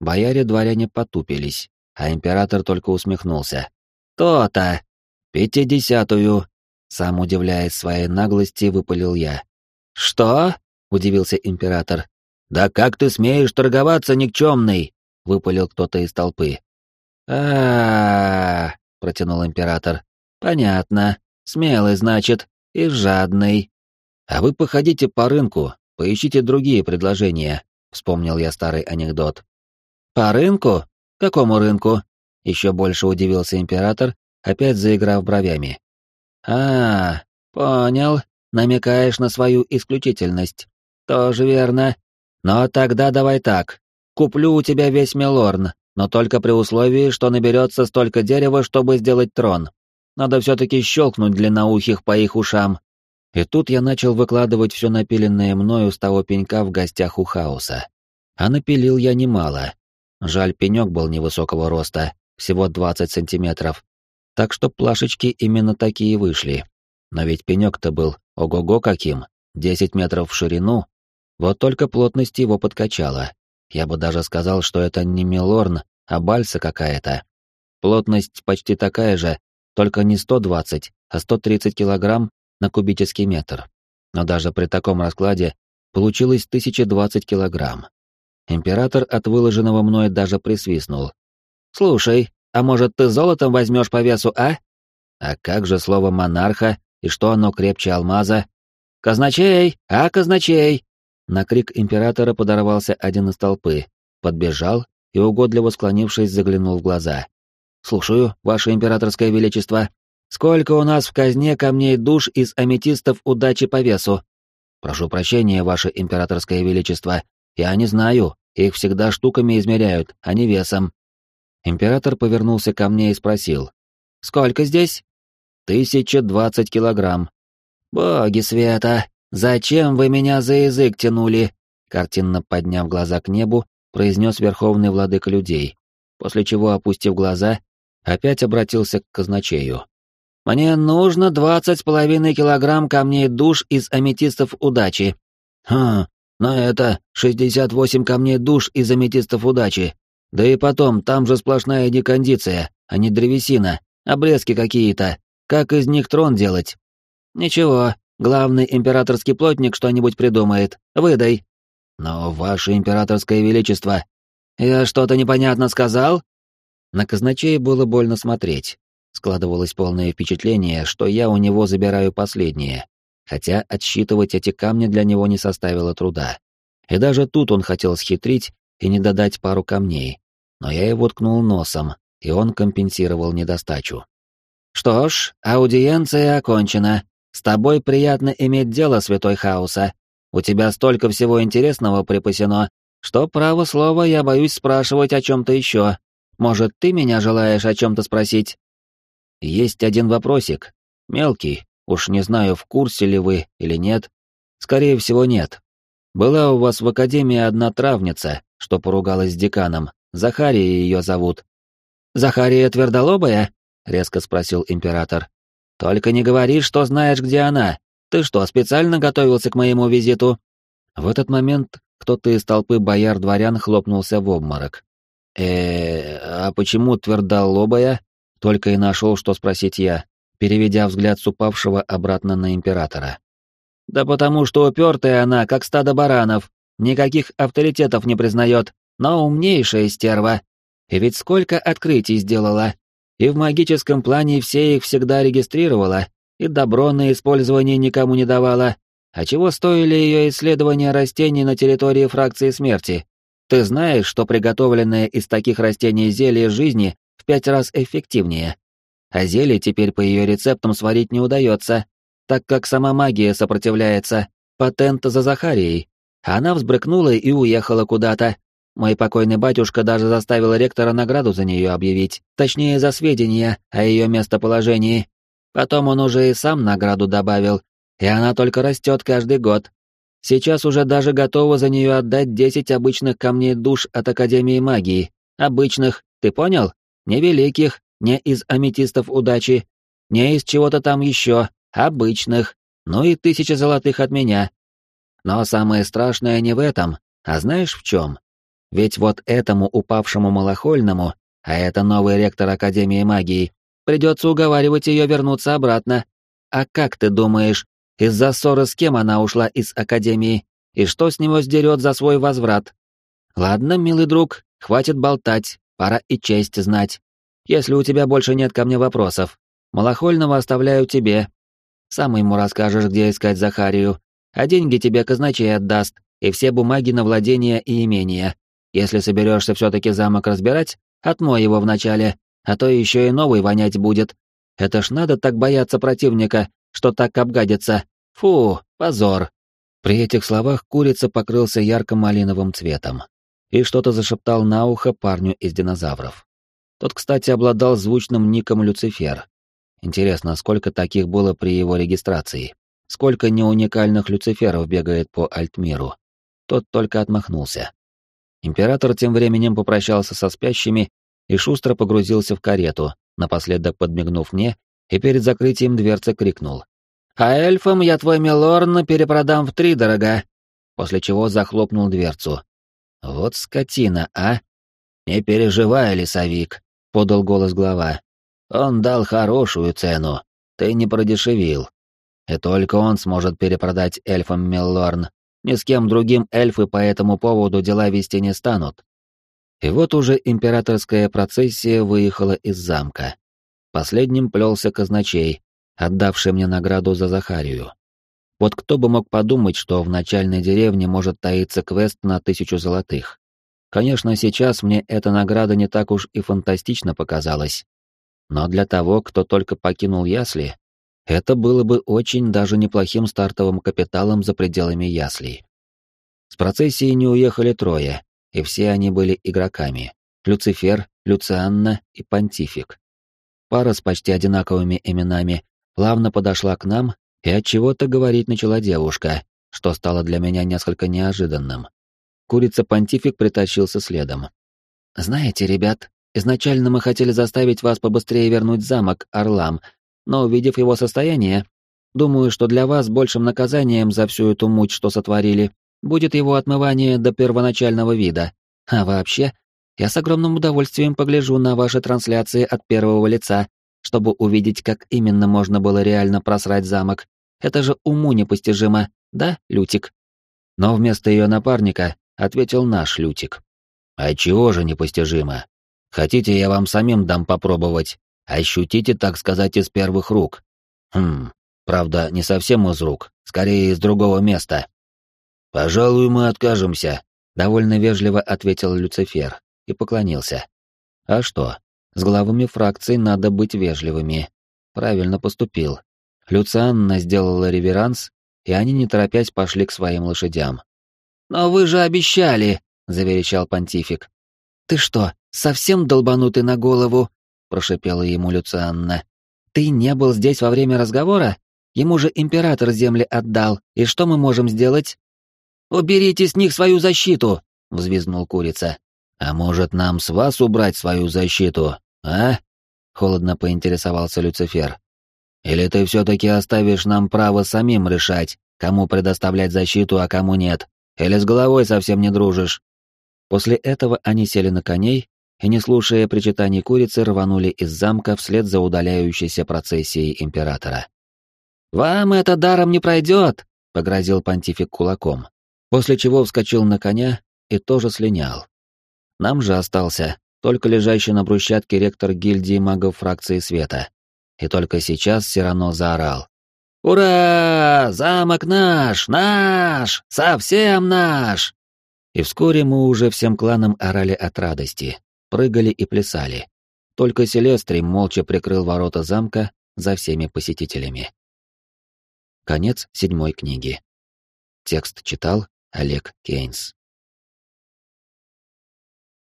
Бояре-дворяне потупились, а император только усмехнулся. «То-то! Пятидесятую! Сам удивляясь своей наглости, выпалил я. «Что?» — удивился император. «Да как ты смеешь торговаться, никчемный?» — выпалил кто-то из толпы. а протянул император. «Понятно. Смелый, значит, и жадный. А вы походите по рынку, поищите другие предложения», — вспомнил я старый анекдот. «По рынку? Какому рынку?» Еще больше удивился император, опять заиграв бровями. «А, понял. Намекаешь на свою исключительность. Тоже верно. Но тогда давай так. Куплю у тебя весь Мелорн, но только при условии, что наберется столько дерева, чтобы сделать трон. Надо все-таки щелкнуть длинноухих по их ушам». И тут я начал выкладывать все напиленное мною с того пенька в гостях у хаоса. А напилил я немало. Жаль, пенек был невысокого роста, всего 20 сантиметров. Так что плашечки именно такие вышли. Но ведь пенек-то был ого-го каким, 10 метров в ширину. Вот только плотность его подкачала. Я бы даже сказал, что это не мелорн, а бальса какая-то. Плотность почти такая же, только не 120, а 130 килограмм на кубический метр. Но даже при таком раскладе получилось 1020 килограмм. Император от выложенного мной даже присвистнул, «Слушай, а может ты золотом возьмешь по весу, а?» «А как же слово «монарха» и что оно крепче алмаза?» «Казначей! А, казначей!» На крик императора подорвался один из толпы, подбежал и, угодливо склонившись, заглянул в глаза. «Слушаю, ваше императорское величество. Сколько у нас в казне камней душ из аметистов удачи по весу?» «Прошу прощения, ваше императорское величество. Я не знаю, их всегда штуками измеряют, а не весом. Император повернулся ко мне и спросил. «Сколько здесь?» «Тысяча двадцать килограмм». «Боги света, зачем вы меня за язык тянули?» Картинно подняв глаза к небу, произнес верховный владыка людей, после чего, опустив глаза, опять обратился к казначею. «Мне нужно двадцать с половиной килограмм камней душ из аметистов удачи». «Хм, но это шестьдесят восемь камней душ из аметистов удачи. Да и потом, там же сплошная декондиция, а не древесина, обрезки какие-то. Как из них трон делать? Ничего, главный императорский плотник что-нибудь придумает. Выдай. Но, ваше императорское величество, я что-то непонятно сказал? На казначея было больно смотреть. Складывалось полное впечатление, что я у него забираю последнее. Хотя отсчитывать эти камни для него не составило труда. И даже тут он хотел схитрить и не додать пару камней, но я его ткнул носом, и он компенсировал недостачу. «Что ж, аудиенция окончена. С тобой приятно иметь дело, святой хаоса. У тебя столько всего интересного припасено, что, право слово, я боюсь спрашивать о чем-то еще. Может, ты меня желаешь о чем-то спросить?» «Есть один вопросик. Мелкий. Уж не знаю, в курсе ли вы или нет. Скорее всего, нет. Была у вас в академии одна травница, что поругалась с деканом. Захария ее зовут. «Захария Твердолобая?» — резко спросил император. «Только не говори, что знаешь, где она. Ты что, специально готовился к моему визиту?» В этот момент кто-то из толпы бояр-дворян хлопнулся в обморок. э а почему Твердолобая?» Только и нашел, что спросить я, переведя взгляд с упавшего обратно на императора. «Да потому что упертая она, как стадо баранов, никаких авторитетов не признает, но умнейшая стерва. И ведь сколько открытий сделала. И в магическом плане все их всегда регистрировала, и добро на использование никому не давала. А чего стоили ее исследования растений на территории фракции смерти? Ты знаешь, что приготовленное из таких растений зелье жизни в пять раз эффективнее. А зелье теперь по ее рецептам сварить не удается, так как сама магия сопротивляется. Патент за Захарией. Она взбрыкнула и уехала куда-то, мой покойный батюшка даже заставил ректора награду за нее объявить, точнее за сведения о ее местоположении. Потом он уже и сам награду добавил, и она только растет каждый год. Сейчас уже даже готова за нее отдать десять обычных камней душ от Академии магии. Обычных, ты понял? Не великих, не из аметистов удачи, не из чего-то там еще, обычных, ну и тысячи золотых от меня. Но самое страшное не в этом, а знаешь в чем? Ведь вот этому упавшему малохольному, а это новый ректор Академии магии, придется уговаривать ее вернуться обратно. А как ты думаешь, из-за ссоры с кем она ушла из Академии? И что с него сдерет за свой возврат? Ладно, милый друг, хватит болтать, пора и честь знать. Если у тебя больше нет ко мне вопросов, Малохольного оставляю тебе. Сам ему расскажешь, где искать Захарию, а деньги тебе казначей отдаст, и все бумаги на владение и имение. Если соберешься все-таки замок разбирать, отмой его вначале, а то еще и новый вонять будет. Это ж надо так бояться противника, что так обгадится. Фу, позор. При этих словах курица покрылся ярко-малиновым цветом и что-то зашептал на ухо парню из динозавров. Тот, кстати, обладал звучным ником Люцифер. Интересно, сколько таких было при его регистрации? Сколько неуникальных Люциферов бегает по Альтмиру? Тот только отмахнулся. Император тем временем попрощался со спящими и шустро погрузился в карету, напоследок подмигнув мне, и перед закрытием дверцы крикнул. «А эльфам я твой милорн перепродам в три дорога!» После чего захлопнул дверцу. «Вот скотина, а!» «Не переживай, лесовик», — подал голос глава. «Он дал хорошую цену, ты не продешевил. И только он сможет перепродать эльфам Миллорн. Ни с кем другим эльфы по этому поводу дела вести не станут. И вот уже императорская процессия выехала из замка. Последним плелся казначей, отдавший мне награду за Захарию. Вот кто бы мог подумать, что в начальной деревне может таиться квест на тысячу золотых. Конечно, сейчас мне эта награда не так уж и фантастично показалась. Но для того, кто только покинул ясли, это было бы очень даже неплохим стартовым капиталом за пределами яслей. С процессии не уехали трое, и все они были игроками. Люцифер, Люцианна и Понтифик. Пара с почти одинаковыми именами плавно подошла к нам, и от чего-то говорить начала девушка, что стало для меня несколько неожиданным. Курица-понтифик притащился следом. «Знаете, ребят, изначально мы хотели заставить вас побыстрее вернуть замок Орлам, но увидев его состояние, думаю, что для вас большим наказанием за всю эту муть, что сотворили, будет его отмывание до первоначального вида. А вообще, я с огромным удовольствием погляжу на ваши трансляции от первого лица, чтобы увидеть, как именно можно было реально просрать замок. Это же уму непостижимо, да, Лютик? Но вместо ее напарника ответил наш Лютик. А чего же непостижимо? Хотите, я вам самим дам попробовать? Ощутите, так сказать, из первых рук. Хм, правда, не совсем из рук, скорее из другого места. «Пожалуй, мы откажемся», — довольно вежливо ответил Люцифер и поклонился. «А что? С главами фракций надо быть вежливыми. Правильно поступил. Люцианна сделала реверанс, и они, не торопясь, пошли к своим лошадям. «Но вы же обещали!» — заверещал понтифик. «Ты что, совсем долбанутый на голову?» — прошипела ему Люцианна. «Ты не был здесь во время разговора? Ему же император земли отдал, и что мы можем сделать?» «Уберите с них свою защиту!» — взвизгнул курица. «А может, нам с вас убрать свою защиту, а?» — холодно поинтересовался Люцифер. «Или ты все-таки оставишь нам право самим решать, кому предоставлять защиту, а кому нет? Или с головой совсем не дружишь?» После этого они сели на коней и, не слушая причитаний курицы, рванули из замка вслед за удаляющейся процессией императора. «Вам это даром не пройдет!» — погрозил понтифик кулаком после чего вскочил на коня и тоже слинял. Нам же остался только лежащий на брусчатке ректор гильдии магов фракции света. И только сейчас Сирано заорал. «Ура! Замок наш! Наш! Совсем наш!» И вскоре мы уже всем кланам орали от радости, прыгали и плясали. Только Селестрий молча прикрыл ворота замка за всеми посетителями. Конец седьмой книги. Текст читал Олег Кейнс